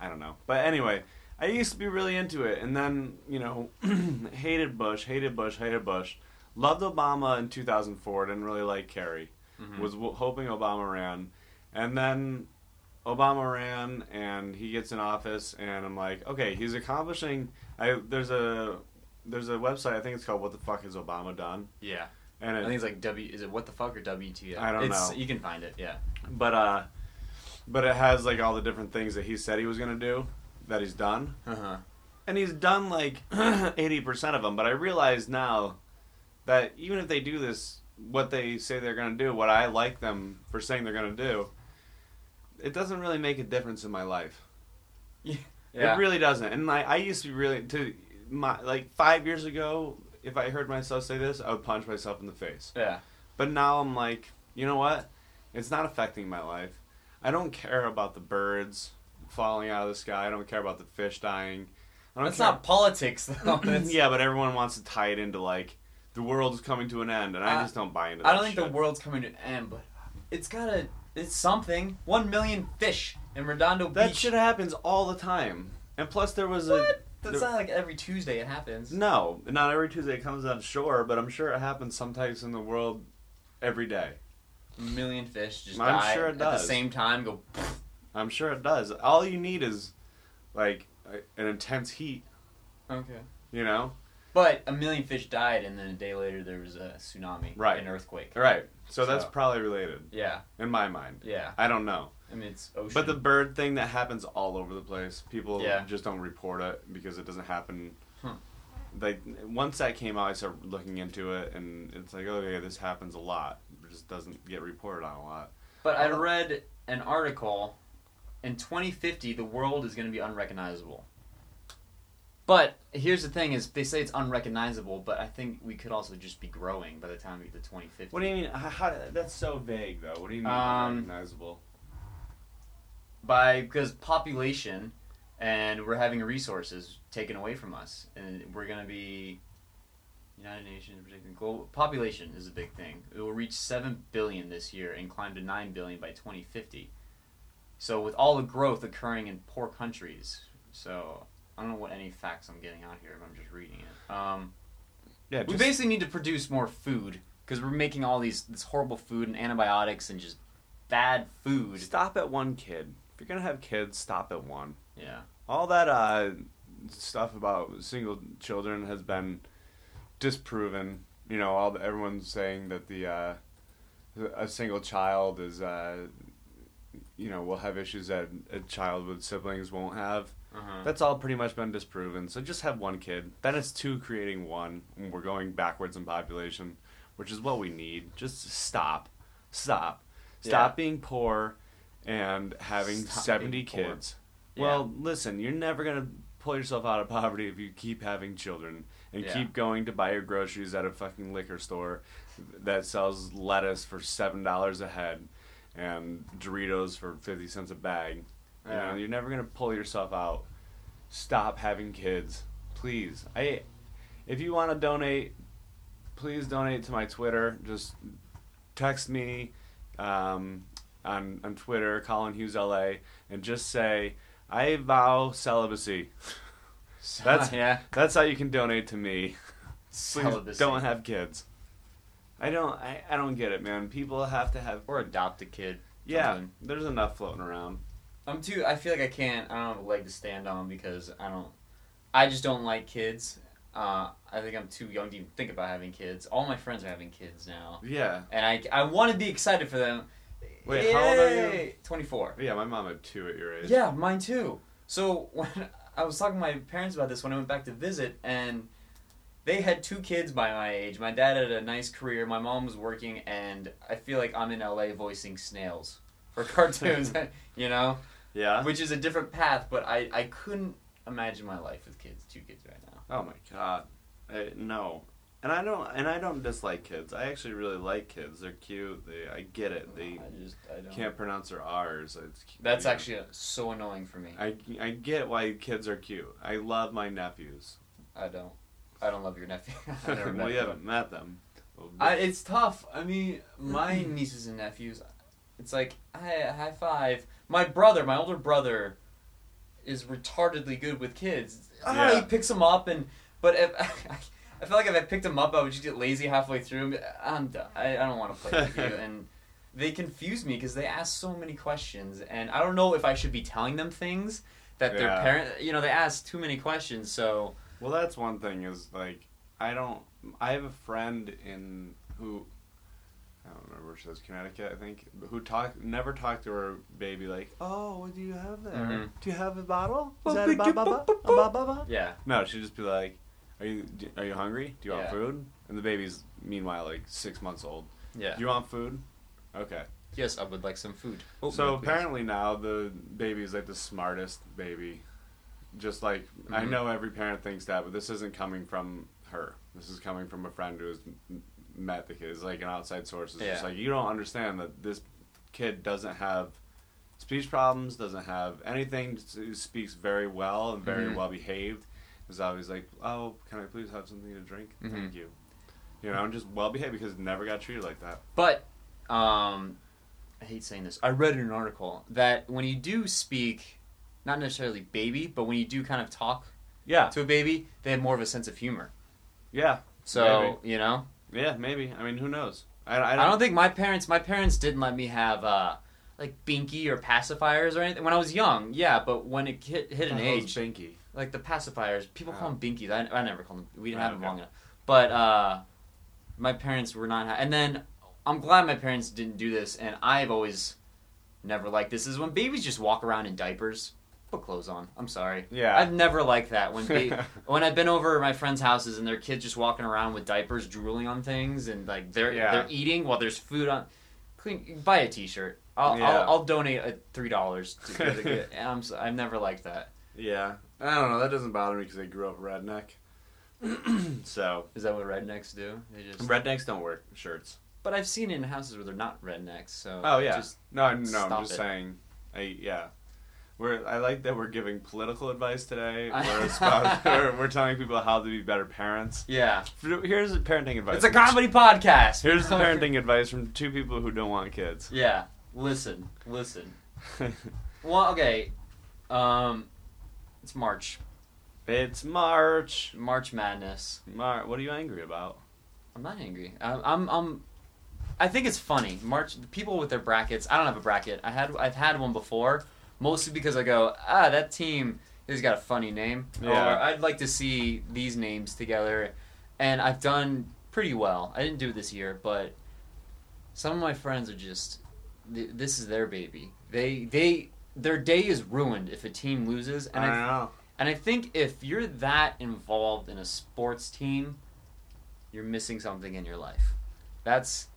I don't know. But anyway, I used to be really into it, and then you know, hated Bush, hated Bush, hated Bush. Loved Obama in 2004. Didn't really like Kerry. Mhm. Was w- hoping Obama ran, and then Obama ran, and he gets in office, and I'm like, okay, he's accomplishing. I there's a there's a website I think it's called What the Fuck Has Obama Done, yeah. and I think it's like W. Is it what the fuck or WTF? I don't it's, know. You can find it. Yeah. but uh, but it has like all the different things that he said he was gonna do that he's done. Uh huh. and he's done like 80% of them but i realize now that even if they do this what they say they're going to do what i like them for saying they're going to do it doesn't really make a difference in my life Yeah. it really doesn't and I, I used to be really to my like five years ago if i heard myself say this i would punch myself in the face yeah. but now i'm like you know what it's not affecting my life i don't care about the birds falling out of the sky i don't care about the fish dying I don't That's care- not politics though. Yeah, but everyone wants to tie it into like the world is coming to an end, and I Uh, just don't buy into. I don't think shit. the world's coming to an end, but it's gotta. It's something. One million fish in Redondo Beach. that shit happens all the time, and plus there was What? a That's there- not like every Tuesday it happens. no, not every Tuesday it comes on shore, but I'm sure it happens sometimes in the world every day. A million fish just I'm die sure it at the same time. Go. I'm sure it does. All you need is like a- an intense heat, Okay. you know. But a million fish died, and then a day later there was a tsunami, Right. An earthquake. Right. So that's probably related Yeah. in my mind. Yeah. I don't know. I mean, it's ocean. But the bird thing that happens all over the place. People Yeah. just don't report it because it doesn't happen. Huh. Like once that came out, I started looking into it, and it's like, okay, this happens a lot. Doesn't get reported on a lot. But I read an article. In 2050, the world is going to be unrecognizable. But here's the thing: is they say it's unrecognizable, but I think we could also just be growing by the time we get to 2050. What do you mean? How, how, that's so vague, though. What do you mean Um, unrecognizable? by because population and we're having resources taken away from us and we're going to be united nations predicting global population is a big thing. It will reach 7 billion this year and climb to 9 billion by 2050 so with all the growth occurring in poor countries so i don't know what any facts i'm getting out here but i'm just reading it. Um, Yeah, we basically need to produce more food because we're making all these this horrible food and antibiotics and just bad food. Stop at one kid. If you're gonna have kids, stop at one. yeah. All that uh, stuff about single children has been disproven. You know, all the, everyone's saying that the uh, a single child is, uh, you know, will have issues that a child with siblings won't have. uh-huh. That's all pretty much been disproven. So just have one kid. Then it's two creating one. And we're going backwards in population, which is what we need. Just stop, stop, stop Yeah. being poor, and having Stop seventy kids. Yeah. Well, listen, you're never gonna pull yourself out of poverty if you keep having children and Yeah. keep going to buy your groceries at a fucking liquor store that sells lettuce for seven dollars a head and Doritos for fifty cents a bag. You know, you're never gonna pull yourself out. Stop having kids, please. I, if you want to donate, please donate to my Twitter. Just text me um, on on Twitter, Colin Hughes LA, and just say I vow celibacy. That's- yeah That's how you can donate to me. Please Celibacy. don't have kids. I don't. I, I don't get it, man. People have to have. or adopt a kid Yeah, something. there's enough floating around. I'm too. I feel like I can't. I don't have a leg to stand on because I don't. I just don't like kids. Uh, I think I'm too young to even think about having kids. All my friends are having kids now, Yeah. and I I want to be excited for them. Wait, how old are you? Twenty-four. Yeah, my mom had two at your age. Yeah, mine too. So when I was talking to my parents about this when I went back to visit, and they had two kids by my age. My dad had a nice career. My mom was working, and I feel like I'm in LA voicing snails for cartoons. you know. Yeah. which is a different path. But I, I couldn't imagine my life with kids, two kids right now. Oh my god. I, no. And I don't. And I don't dislike kids. I actually really like kids. They're cute. They. I get it. They I just I don't. can't pronounce their R's. It's, That's actually so annoying for me. I, I get why kids are cute. I love my nephews. I don't. I don't love your nephew. I never well, you haven't met them. I, it's tough. I mean, my nieces and nephews. It's like hi, high five. My brother, my older brother, is retardedly good with kids. Ah, he picks them up and. But if, I feel like if I picked him up, I would just get lazy halfway through. and be, I'm done. I, I don't want to play with you. And they confuse me because they ask so many questions, and I don't know if I should be telling them things that their Yeah. parent. You know, they ask too many questions. So Well, that's one thing is like I don't. I have a friend in who I don't remember where she lives, Connecticut, I think, who talk never talked to her baby like, oh, what do you have there? Mhm. Do you have a bottle? Is that a ba ba ba? A ba ba ba? yeah, No, she'd just be like, are you are you hungry? Do you want Yeah. food? And the baby's meanwhile like six months old. yeah. Do you want food? Okay. Yes, I would like some food. Oh, so no, apparently now the baby is like the smartest baby. Just like I Mhm. know every parent thinks that, but this isn't coming from her. This is coming from a friend who has met the kid. It's like an outside source. It's just like you don't understand that this kid doesn't have speech problems, doesn't have anything. Speaks very well and very Mhm. well behaved. Is always like, oh, can I please have something to drink? Mhm. Thank you. You know, I'm just well behaved because never got treated like that. But um, I hate saying this. I read in an article that when you do speak, not necessarily baby, but when you do kind of talk Yeah, to a baby, they have more of a sense of humor. yeah, So you know, yeah. Maybe. I mean, who knows? I, I I don't. don't think my parents. My parents didn't let me have uh, like binky or pacifiers or anything when I was young. Yeah, but when it hit hit an age, Binky. Like the pacifiers, people call Oh. them binkies. I, I never called them. We didn't Oh, have them okay. long enough. But uh, my parents were not. Ha- and then I'm glad my parents didn't do this. And I've always never liked this. Is when babies just walk around in diapers. Put clothes on. I'm sorry. Yeah. I've never liked that when ba- when I've been over at my friends' houses and their kids just walking around with diapers, drooling on things, and like they're Yeah. they're eating while there's food on. Clean. Buy a T-shirt. I'll Yeah. I'll, I'll donate uh, three dollars to to get. I'm I've never liked that. Yeah, I don't know. That doesn't bother me because I grew up redneck. so Is that what rednecks do? They just. rednecks don't wear shirts. But I've seen it in houses where they're not rednecks. So Oh yeah. just no, no. I'm just it. saying. I yeah. We're, I like that we're giving political advice today. We're, espousing- we're, we're telling people how to be better parents. Yeah. Here's parenting advice. It's a comedy podcast. Here's the parenting advice from two people who don't want kids. Yeah. Listen. Listen. Well, okay. Um, it's March. it's March. March Madness. Mar- what are you angry about? I'm not angry. I'm, I'm, I'm. I think it's funny. March. People with their brackets. I don't have a bracket. I had. I've had one before. Mostly because I go, ah, that team has got a funny name, Yeah. or I'd like to see these names together, and I've done pretty well. I didn't do it this year, but some of my friends are just. This is their baby. They they their day is ruined if a team loses, and I I know. and I think if you're that involved in a sports team, you're missing something in your life. That's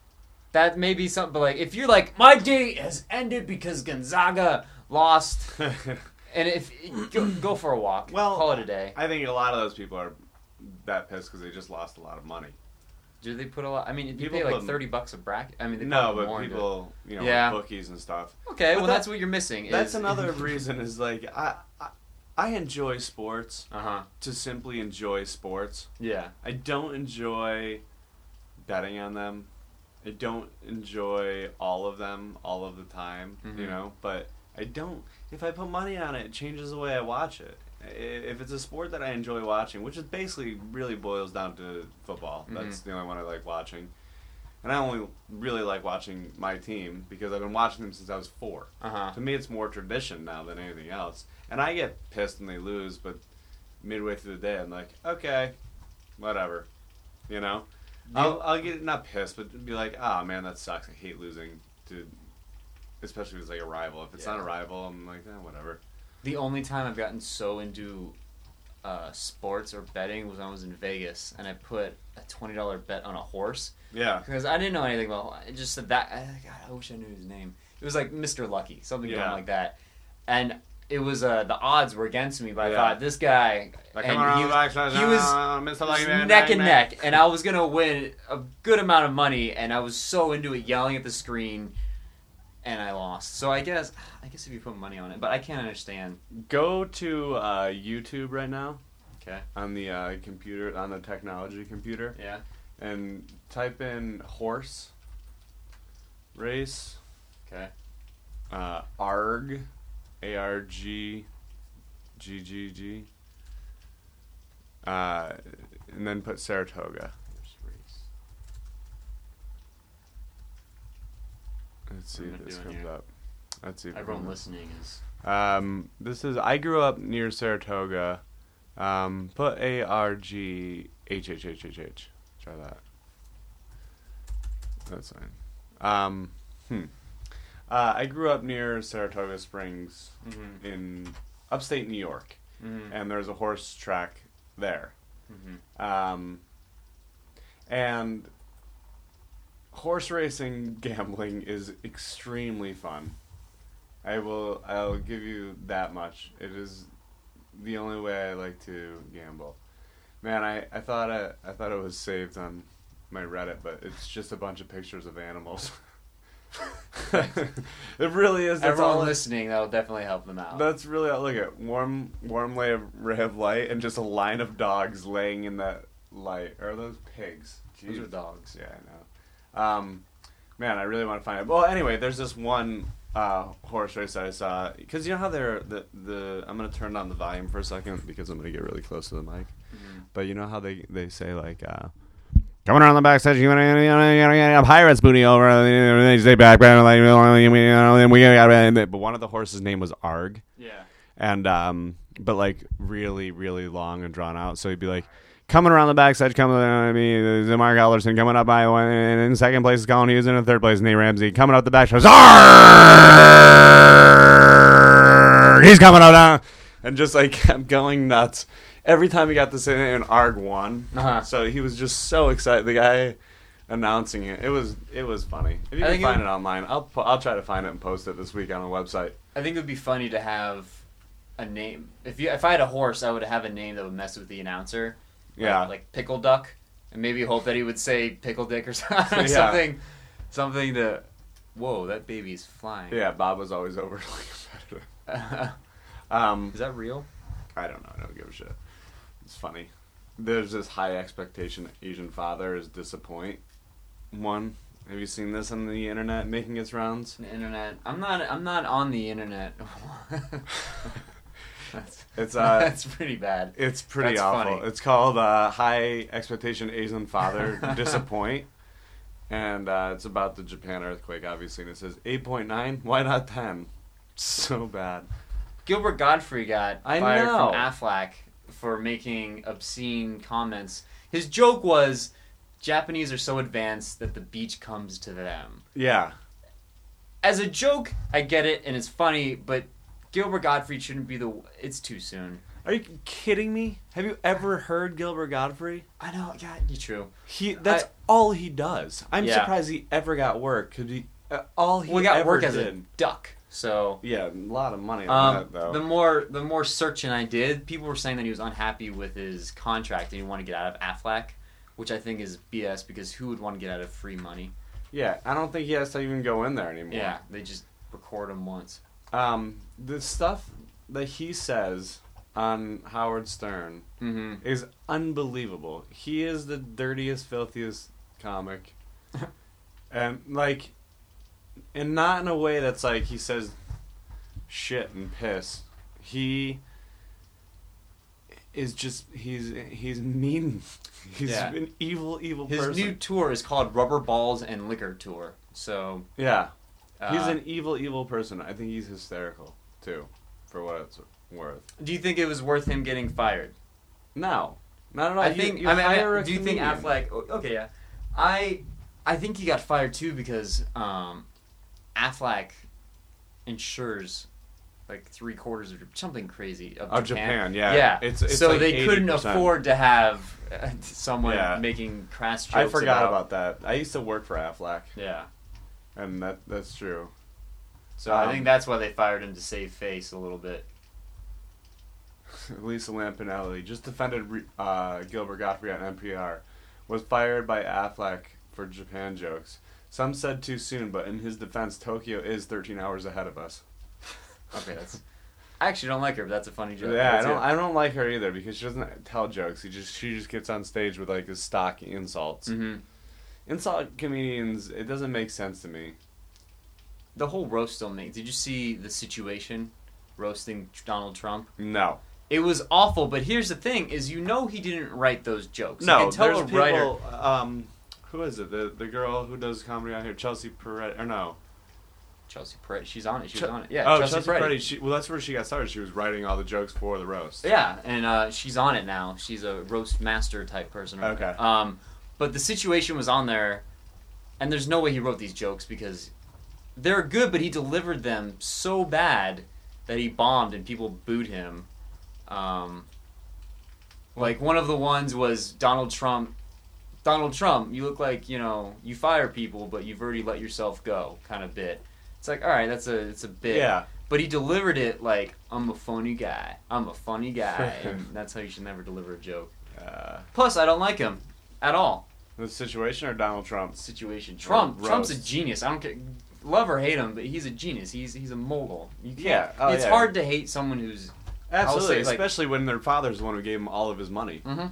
that may be something. But like, if you're like, my day has ended because Gonzaga lost, and if go, go for a walk, Well, call it a day. I think a lot of those people are that pissed because they just lost a lot of money. Do they put a lot? I mean, you People pay like put- thirty bucks a bracket. I mean, they No, but people, you know, Yeah. bookies and stuff. Okay, But well, that- that's what you're missing. That's is- another reason. Is like I, I, I enjoy sports Uh huh. to simply enjoy sports. Yeah. I don't enjoy betting on them. I don't enjoy all of them all of the time, you Mhm. know. But I don't. If I put money on it, it changes the way I watch it. If it's a sport that I enjoy watching, which is basically really boils down to football, that's the only one I like watching. And I only really like watching my team because I've been watching them since I was four. Uh huh. To me, it's more tradition now than anything else. And I get pissed when they lose, but midway through the day, I'm like, okay, whatever. You know, I'll, I'll get not pissed, but be like, ah, man, that sucks. I hate losing to, especially if it's like a rival. If it's not a rival, I'm like, eh, whatever. The only time I've gotten so into uh, sports or betting was when I was in Vegas and I put a twenty dollar bet on a horse Yeah. because I didn't know anything about. It just said that. I, God, I wish I knew his name. It was like Mr. Lucky, something Yeah. like that, and it was uh, the odds were against me. But I thought this guy Like, and he was, backside, he was Mr. Lucky Man, neck and bang. neck, and I was gonna win a good amount of money, and I was so into it, yelling at the screen, and I lost. So I guess, I guess if you put money on it, but I can't understand. Go to uh, YouTube right now Okay. on the uh, computer, on the technology computer, Yeah. and type in horse race. Okay. uh, ARG, A R G, G G G, uh, and then put Saratoga. Let's see if this comes here? up. Let's see. Everyone listening is. Um, this is. I grew up near Saratoga. Um, put A R G H H H H H. Try that. That's fine. Um, hmm. Uh, I grew up near Saratoga Springs Mm-hmm. in upstate New York, Mm-hmm. and there's a horse track there. Mm-hmm. Um, and horse racing gambling is extremely fun. I will. I'll give you that much. It is the only way I like to gamble. Man, I, I thought I, I thought it was saved on my Reddit, but it's just a bunch of pictures of animals. it really is. That's Everyone all listening, that'll definitely help them out. that's really look at warm warm ray of, ray of light and just a line of dogs laying in that light. Or are those pigs? Those are dogs. Yeah, I know. Um, man, I really want to find it. Well, anyway, there's this one uh, horse race that I saw because you know how they're the the. I'm gonna turn down the volume for a second because I'm gonna get really close to the mic. Mhm. But you know how they they say like. Uh, Coming around the backstage, you want to pirate's booty over. They say back, like, and we got. But one of the horses' name was Arg Yeah. and um, but like really, really long and drawn out. So he'd be like, coming around the backside, coming. I mean, the Mark Ellerson coming up by one, and in second place is Colin Hughes, and in third place Nate Ramsey coming up the back. He's coming up now, and just like kept going nuts. Every time he got this in, an Arg won, Uh-huh. so he was just so excited. The guy announcing it, it was it was funny. If you I can think it find it online, I'll I'll try to find it and post it this week on the website. I think it would be funny to have a name. If you, if I had a horse, I would have a name that would mess with the announcer. Like- Yeah. Like, Pickle Duck, and maybe hope that he would say Pickle Dick or something. Yeah. something, something to. Whoa, that baby's flying. Yeah, Bob was always overly competitive. Um, Is that real? I don't know. I don't give a shit. It's funny. There's this high expectation Asian father is disappoint. One. Have you seen this on the internet making its rounds? The internet. I'm not. I'm not on the internet. That's, It's uh, that's pretty bad. it's pretty That's awful. funny. It's called uh, High Expectation Asian Father Disappoint, and uh, it's about the Japan earthquake. Obviously, and it says 8.9. Why not 10? So bad. Gilbert Gottfried got I fired know. from Aflac for making obscene comments. His joke was, "Japanese are so advanced that the beach comes to them." Yeah. As a joke, I get it and it's funny, but Gilbert Gottfried shouldn't be the. It's too soon. Are you kidding me? Have you ever heard Gilbert Gottfried? I know. God, you true. He that's I- all he does. I'm Yeah. surprised he ever got work. Could he? Uh, all he Well, got ever work as did. a duck, so. Yeah, a lot of money Um, that though. the more the more searching I did, people were saying that he was unhappy with his contract and he wanted to get out of Aflac, which I think is BS because who would want to get out of free money? yeah, I don't think he has to even go in there anymore. Yeah, they just record him once. Um, the stuff that he says on Howard Stern Mm-hmm. is unbelievable. He is the dirtiest, filthiest comic, and like, and not in a way that's like he says shit and piss. He is just he's he's mean. He's Yeah. an evil, evil His person. new tour is called Rubber Balls and Liquor Tour. So yeah, uh, he's an evil, evil person. I think he's hysterical too, for what it's worth. Do you think it was worth him getting fired? No, not at all. I You- think. you I mean, I hire mean, a do you think. Aflac? Okay, yeah. I I think he got fired too because um, Aflac insures like three quarters of something crazy of Japan. Japan, yeah. yeah. It's- it's so like they couldn't afford to have uh, someone Yeah. making crass jokes. I forgot about that. I used to work for Aflac, Yeah. And that that's true. So I Um, think that's why they fired him to save face a little bit. Lisa Lampanelli just defended uh, Gilbert Gottfried on NPR. Was fired by Aflac for Japan jokes. Some said too soon, but in his defense, Tokyo is 13 hours ahead of us. Okay, that's. I actually don't like her, but that's a funny joke. yeah, I don't. it. I don't like her either because she doesn't tell jokes. She just she just gets on stage with like his stock insults. Mhm. Insult comedians. It doesn't make sense to me. The whole roast don't make. Did you see the situation roasting Donald Trump? No. It was awful, but here's the thing: is you know he didn't write those jokes. No, you can tell there's a people. writer. Um, who is it? The the girl who does comedy out here, Chelsea Peretti, or no? Chelsea Peretti, she's on it. She was on it. Yeah, oh, Chelsea, Chelsea. Peretti. She, well, that's where she got started. She was writing all the jokes for the roast. Yeah, and uh, she's on it now. She's a roast master type person. Okay. Um, but the situation was on there, and there's no way he wrote these jokes because they're good, but he delivered them so bad that he bombed and people booed him. Um, like one of the ones was Donald Trump. Donald Trump, you look like you know you fire people, but you've already let yourself go, kind of bit. It's like, all right, that's a it's a bit. Yeah. But he delivered it like I'm a funny guy. I'm a funny guy, and that's how you should never deliver a joke. Uh, Plus, I don't like him at all. the situation or Donald Trump? Situation. Trump. Or Trump's a genius. I don't care. Love or hate him, but he's a genius. He's he's a mogul. You can't. Yeah. Oh, it's yeah. hard to hate someone who's. Absolutely, say, like- especially when their father's the one who gave him all of his money. Mhm.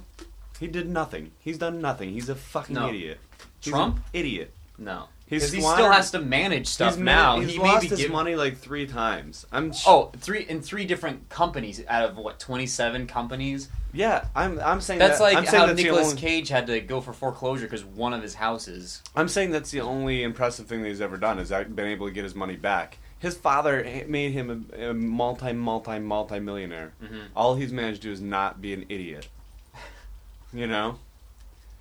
He did nothing. He's done nothing. He's a fucking No. idiot. He's Trump? idiot. No. He still has to manage stuff he's now. He's he lost his money like three times. I'm. sh- Oh, three in three different companies out of what twenty seven companies. yeah. I'm. I'm saying That's that, like I'm saying how Nicolas only- Cage had to go for foreclosure because one of his houses. I'm saying that's the only impressive thing that he's ever done is that been able to get his money back. His father made him a, a multi, multi, multi millionaire. Mhm. All he's managed to do is not be an idiot. You know?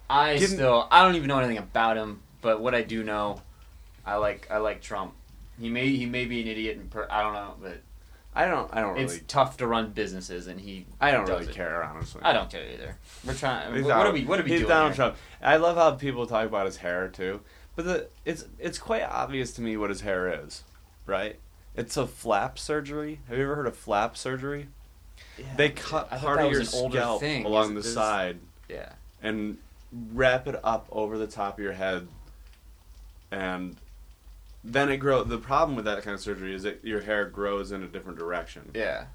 I Give him- still I don't even know anything about him, but what I do know, I like I like Trump. He may he may be an idiot, and per, I don't know, but I don't. I don't it's really. tough to run businesses, and he. I don't really it. care, honestly. I don't care either. We're trying. He's What, what are Donald- we? What are we he's doing? Donald here? Trump. I love how people talk about his hair too, but the it's it's quite obvious to me what his hair is, right? It's a flap surgery. Have you ever heard of flap surgery? Yeah, They cut part of your scalp thing. along the side Yeah. and wrap it up over the top of your head, and then it grow. The problem with that kind of surgery is that your hair grows in a different direction. Yeah.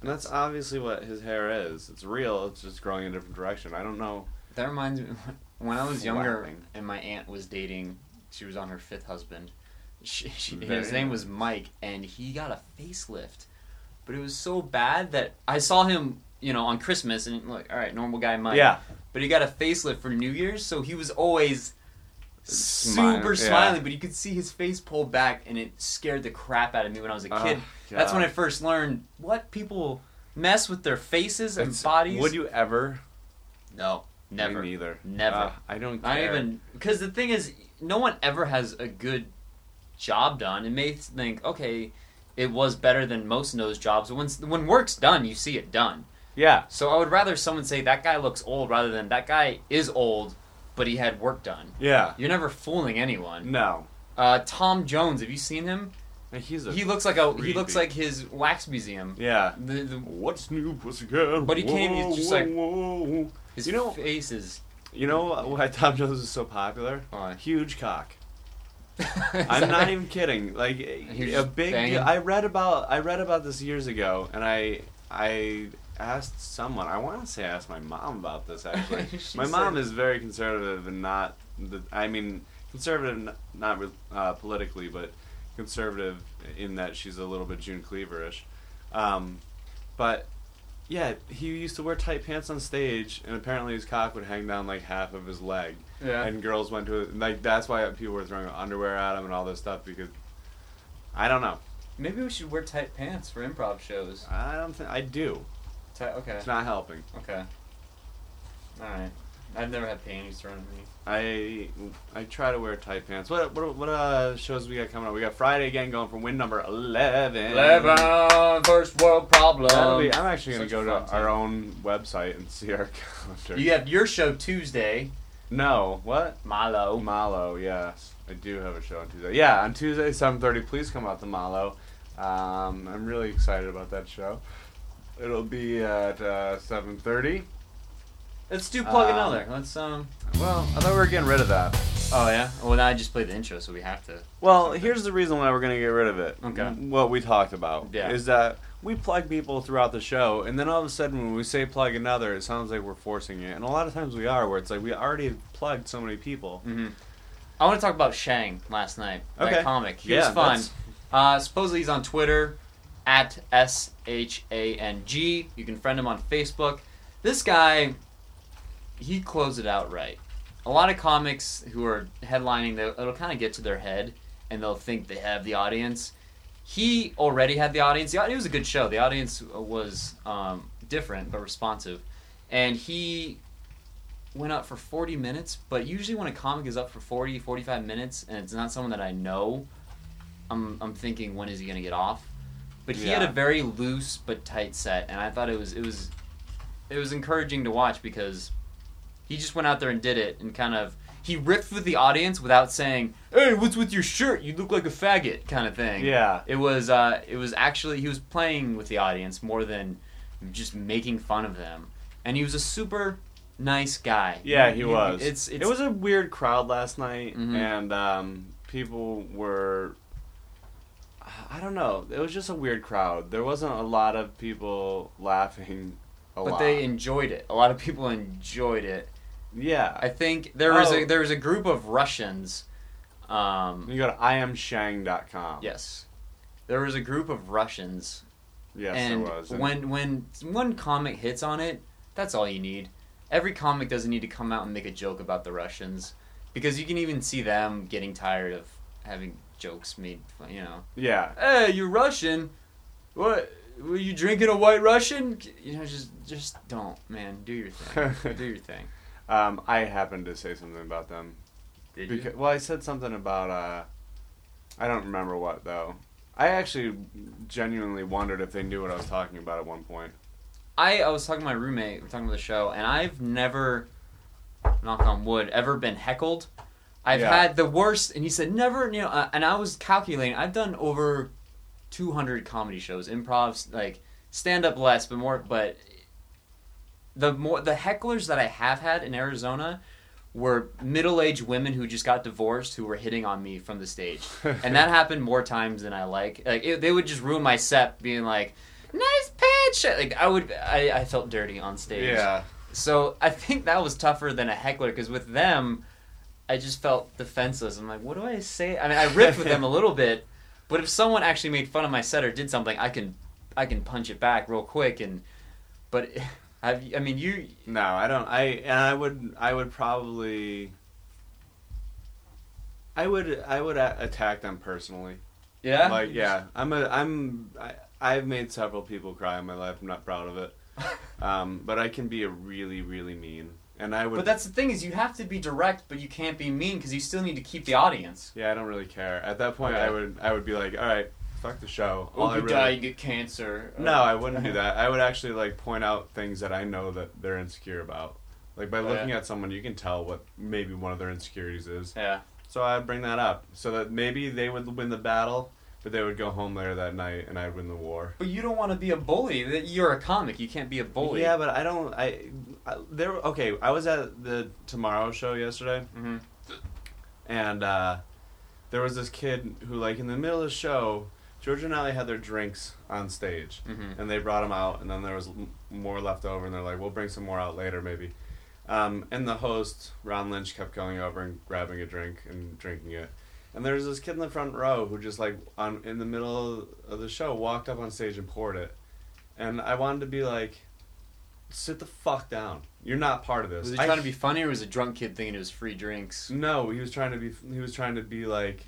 And that's obviously what his hair is. It's real. It's just growing in a different direction. I don't know. That reminds me when I was younger Laughing. and my aunt was dating. She was on her fifth husband. She, she, his name was Mike, and he got a facelift, but it was so bad that I saw him, you know, on Christmas, and like, all right, normal guy Mike. Yeah. But he got a facelift for New Year's, so he was always super yeah. smiling, but you could see his face pull back, and it scared the crap out of me when I was a Oh, kid. That's when I first learned what people mess with their faces and It's- bodies. Would you ever? No, never. Me neither. Never. Uh, I don't care. Not even because the thing is, no one ever has a good job done. It may think, okay, it was better than most nose jobs. But when when work's done, you see it done. Yeah. So I would rather someone say that guy looks old rather than that guy is old, but he had work done. Yeah. You're never fooling anyone. No. Uh, Tom Jones, have you seen him? He's a. He looks like a he looks like his wax museum. Yeah. The, the, What's new, pussycat? But he came, he's just like- whoa. his You know- face is. You know why Tom Jones is so popular? Why? Huge cock. I'm not right? even kidding. Like a big. banging? I read about. I read about this years ago, and I I asked someone. I want to say I asked my mom about this actually. My said- mom is very conservative and not. The, I mean, conservative not uh, politically, but conservative in that she's a little bit June Cleaverish. Um, but yeah, he used to wear tight pants on stage, and apparently his cock would hang down like half of his leg Yeah. and girls went to it. Like that's why people were throwing underwear at him and all this stuff because I don't know. Maybe we should wear tight pants for improv shows. I don't think I do. Tight, okay. It's not helping. Okay. Alright. I've never had panties thrown at me. I I try to wear tight pants. What what what uh shows we got coming up? We got Friday again going from win number eleven. Eleven, first world problem. Be, I'm actually gonna Such go to fun our own website and see our calendar. You have your show Tuesday, No, what? Malo. Malo, yes. I do have a show on Tuesday. Yeah, on Tuesday, 7.30, please come out to Malo. Um, I'm really excited about that show. It'll be at uh, 7.30. Let's do plug Um, another. Let's um. Well, I thought we were getting rid of that. Oh yeah. Well, now I just played the intro, so we have to. Well, here's the reason why we're going to get rid of it. Okay. What we talked about Yeah. is that we plug people throughout the show, and then all of a sudden when we say plug another, it sounds like we're forcing it. And a lot of times we are, where it's like we already plugged so many people. Mm-hmm. I want to talk about Shang last night. Okay. That comic. He Yeah, was fun. Uh, supposedly he's on Twitter at S H A N G. You can friend him on Facebook. This guy, he closed it out right. A lot of comics who are headlining, it'll kind of get to their head, and they'll think they have the audience. He already had the audience. The, it was a good show. The audience was um, different but responsive, and he went up for 40 minutes. But usually when a comic is up for 40, 45 minutes, and it's not someone that I know, I'm I'm thinking when is he gonna get off? But he had a very loose but tight set, and I thought it was it was it was encouraging to watch because he just went out there and did it and kind of he riffed with the audience without saying, "Hey, what's with your shirt? You look like a faggot," kind of thing. Yeah. It was uh it was actually he was playing with the audience more than just making fun of them, and he was a super nice guy. Yeah, he was. It's, it's it was a weird crowd last night, Mhm. and um, people were. I don't know. It was just a weird crowd. There wasn't a lot of people laughing. A but lot. they enjoyed it. A lot of people enjoyed it. yeah. I think there was Oh. a there was a group of Russians. Um, you go to iamshang.com. yes, there was a group of Russians, Yes, and there was. when when one comic hits on it, that's all you need. Every comic doesn't need to come out and make a joke about the Russians, because you can even see them getting tired of having jokes made. You know, yeah. hey, you're Russian. What? Were you drinking a White Russian? You know, just just don't, man. Do your thing. do your thing. Um, I happened to say something about them. Did Because, you? well, I said something about. Uh, I don't remember what though. I actually genuinely wondered if they knew what I was talking about at one point. I, I was talking to my roommate, talking about the show, and I've never, knock on wood, ever been heckled. I've Yeah. had the worst, and he said never, you know, uh, and I was calculating, I've done over 200 comedy shows, improvs, like stand up less, but more, but the more, the hecklers that I have had in Arizona were middle aged women who just got divorced who were hitting on me from the stage. and that happened more times than I like. Like, it, they would just ruin my set being like, nice pitch." Like I would, I, I felt dirty on stage. Yeah. So I think that was tougher than a heckler because with them, I just felt defenseless. I'm like, what do I say? I mean, I ripped with them a little bit, but if someone actually made fun of my set or did something, I can, I can punch it back real quick. And, but, have I mean, you, No, I don't. I and I would. I would probably. I would. I would a- attack them personally. yeah, Like, yeah, I'm a. I'm. I, I've made several people cry in my life. I'm not proud of it. Um, but I can be a really, really mean, and I would. But that's the thing is you have to be direct, but you can't be mean because you still need to keep the audience. Yeah, I don't really care. At that point, Okay. I would. I would be like, all right, fuck the show. All I you really- die, you get cancer. No, I wouldn't do that. I would actually like point out things that I know that they're insecure about. Like by Oh, looking yeah. at someone, you can tell what maybe one of their insecurities is. Yeah. So I'd bring that up so that maybe they would win the battle, but they would go home later that night and I'd win the war. But you don't want to be a bully. That- You're a comic. You can't be a bully. Yeah, but I don't. I, I there. Okay, I was at the Tomorrow Show yesterday, hmm and uh, there was this kid who, like, in the middle of the show, George and Allie had their drinks on stage, Mhm. and they brought them out, and then there was more left over, and they're like, "We'll bring some more out later, maybe." Um, and the host, Ron Lynch, kept going over and grabbing a drink and drinking it. And there was this kid in the front row who just like on in the middle of the show walked up on stage and poured it, and I wanted to be like, "Sit the fuck down! You're not part of this." Was he I trying to be funny, or was a drunk kid thinking it was free drinks? no, he was trying to be. He was trying to be like,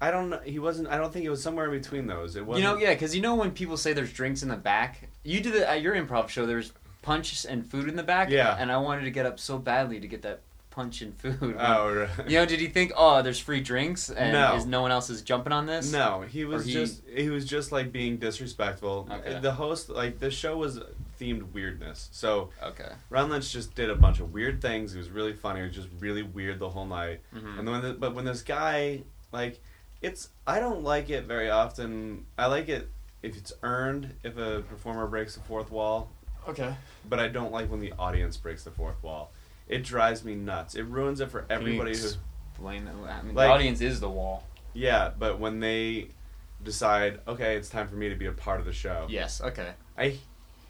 I don't know. He wasn't. I don't think it was somewhere in between those. It was. You know, yeah, because you know when people say there's drinks in the back. You did it at your improv show. There was punch and food in the back. Yeah. And I wanted to get up so badly to get that punch and food. Oh, right. You know, did he think, oh, there's free drinks and No. is no one else is jumping on this? No, he was he- just he was just like being disrespectful. Okay. The host like the show was themed weirdness. So Okay. Ron Lynch just did a bunch of weird things. It was really funny. It was just really weird the whole night. hmm And then when the, but when this guy like it's I don't like it very often. I like it if it's earned if a performer breaks the fourth wall, Okay. but I don't like when the audience breaks the fourth wall. It drives me nuts. It ruins it for everybody who Explain that. I mean, Like- the audience is the wall. Yeah, but when they decide, okay, it's time for me to be a part of the show. Yes. Okay. I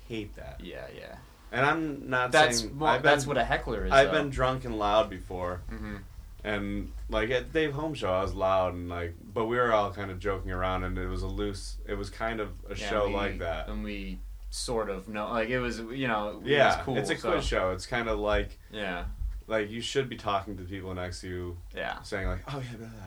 hate that. Yeah. Yeah. And I'm not That's saying more, I've been, that's what a heckler is. I've been drunk and loud before, hmm and like at Dave Holmes show, I was loud and like, but we were all kind of joking around, and it was a loose. It was kind of a show like that. And we sort of know, like it was, you know, it yeah, cool. it's a so- quiz show. It's kind of like Yeah. like you should be talking to the people next to you, Yeah. saying like, oh yeah, blah, blah.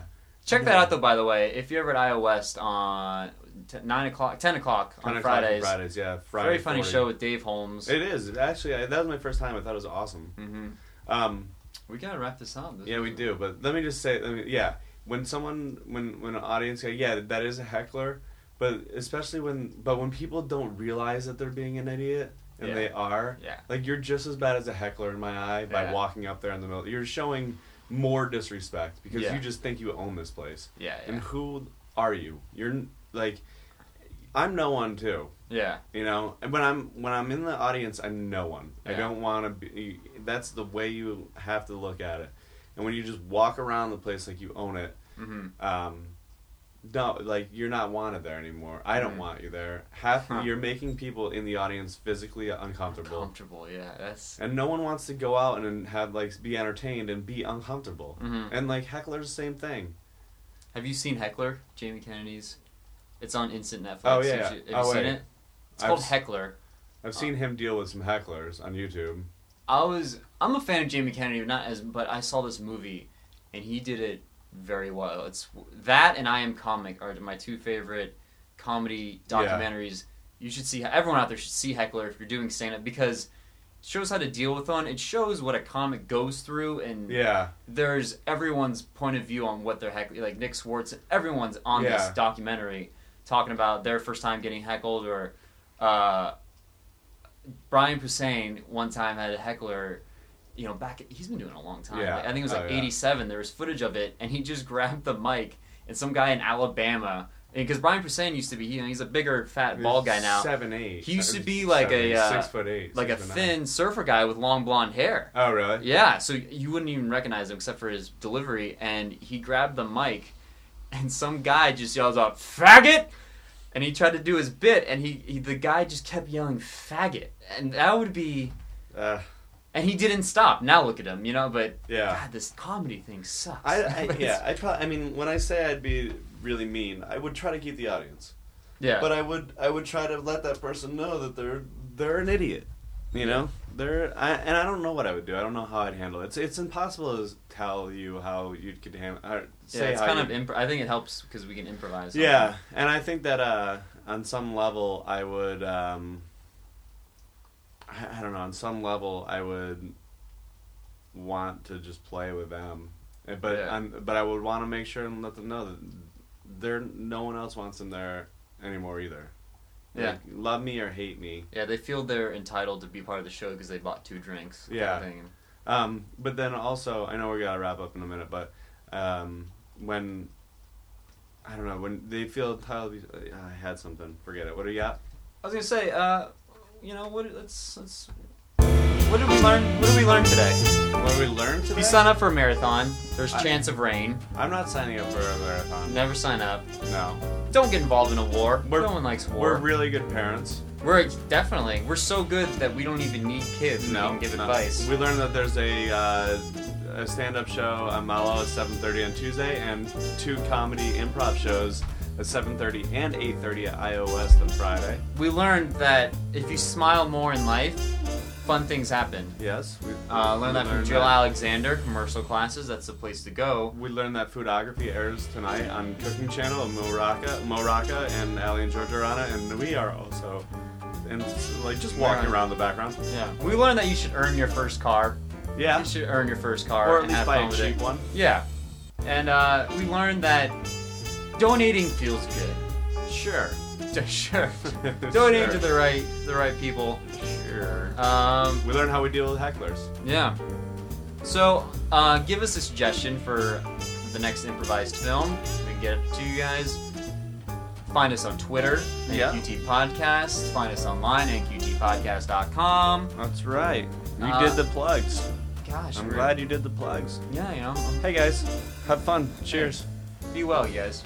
Check that out though. By the way, if you're ever at IO West on t- nine o'clock, ten o'clock 10 on o'clock Fridays, Fridays, yeah, Friday. very funny 40. show with Dave Holmes. It is actually. I, that was my first time. I thought it was awesome. hmm Um, We gotta wrap this up. This Yeah, we do. But let me just say, let me, yeah, when someone, when when an audience go, yeah, that is a heckler, but especially when, but when people don't realize that they're being an idiot and Yeah. they are, Yeah. like you're just as bad as a heckler in my eye by Yeah. walking up there in the middle. You're showing more disrespect because Yeah. you just think you own this place. Yeah. And who are you? You're like, I'm no one too. yeah. You know, and when I'm when I'm in the audience, I'm no one. I don't want to be. That's the way you have to look at it. And when you just walk around the place like you own it, hmm um, no, like you're not wanted there anymore. I don't Mhm. want you there. Half Huh. you're making people in the audience physically uncomfortable, Comfortable. Yeah. That's. and no one wants to go out and have like be entertained and be uncomfortable. hmm And like heckler's the same thing. Have you seen Heckler? Jamie Kennedy's. It's on Instant Netflix. Oh, yeah, Have you, have you Oh, seen wait. it? It's I've called s- Heckler. I've seen him deal with some hecklers on YouTube. I was I'm a fan of Jamie Kennedy, not as but I saw this movie and he did it very well. It's that and I Am Comic are my two favorite comedy Yeah. documentaries. You should see everyone out there should see Heckler if you're doing stand up because it shows how to deal with one. It shows what a comic goes through and Yeah, there's everyone's point of view on what they're heckling. Like Nick Swartz, everyone's on this documentary talking about their first time getting heckled, or uh, Brian Posehn one time had a heckler. You know, back he's been doing it a long time. Yeah. Like, I think it was Oh, like yeah. '87. There was footage of it, and he just grabbed the mic, and some guy in Alabama. Because Brian Posehn used to be, you know, he's a bigger, fat, bald guy now. Seven eight. He used to be like seven, a, uh, six foot eight, like a thin nine. surfer guy with long blonde hair. Oh really? Yeah, so you wouldn't even recognize him except for his delivery. And he grabbed the mic, and some guy just yells out "faggot," and he tried to do his bit, and he, he the guy just kept yelling "faggot," and that would be, Uh, and he didn't stop. Now look at him, you know. But yeah. God, this comedy thing sucks. I, I yeah, I try. I mean, when I say I'd be really mean, I would try to keep the audience. yeah. But I would I would try to let that person know that they're they're an idiot. You know, they're I, and I don't know what I would do. I don't know how I'd handle it. It's it's impossible to tell you how you could handle. Uh, say yeah, it's kind of. Imp- I think it helps because we can improvise. Yeah, and I think that uh, on some level I would. Um, I, I don't know. On some level, I would want to just play with them, Uh, but Yeah. I'm, but I would want to make sure and let them know that there no one else wants them there anymore either. Yeah. Like, love me or hate me. Yeah, they feel they're entitled to be part of the show because they bought two drinks. kind of Yeah. thing. Um, but then also, I know we gotta wrap up in a minute, but um, when I don't know when they feel entitled, to be- I had something. Forget it. What do you got? I was gonna say, uh, you know, what? Let's let's. What did we learn? What did we learn today? What did we learn today? If you sign up for a marathon, there's I- chance of rain. I'm not signing up for a marathon. Never sign up. No. Don't get involved in a war. We're- no one likes war. We're really good parents. We're definitely. We're so good that we don't even need kids. No. we can give no. advice. We learned that there's a, uh, a stand-up show on Mellow at 7:30 on Tuesday, and two comedy improv shows at 7:30 and 8:30 at IO's on Friday. We learned that if you smile more in life, fun things happen. Yes. We Uh, learned that from Jill Alexander, commercial classes. That's the place to go. We learned that foodography airs tonight on Cooking Channel with Mo Rocca, Mo Rocca and Ali and Georgia Rana, and we are also, and like just walking around the background. Yeah. We learned that you should earn your first car. Yeah, You should earn your first car. or at and least have buy a cheap one. Yeah. And uh, we learned that donating feels good. Sure. sure. Donating Sure. to the right the right people. Sure. Um, We learned how we deal with hecklers. yeah. So, uh, give us a suggestion for the next improvised film. We can get it to you guys. Find us on Twitter, Yeah. NQT Podcast. Find us online, nqtpodcast.com. That's right. You Uh, did the plugs. Gosh, I'm glad you did the plugs. Yeah, you know. Hey guys, have fun. Cheers. Be well, guys.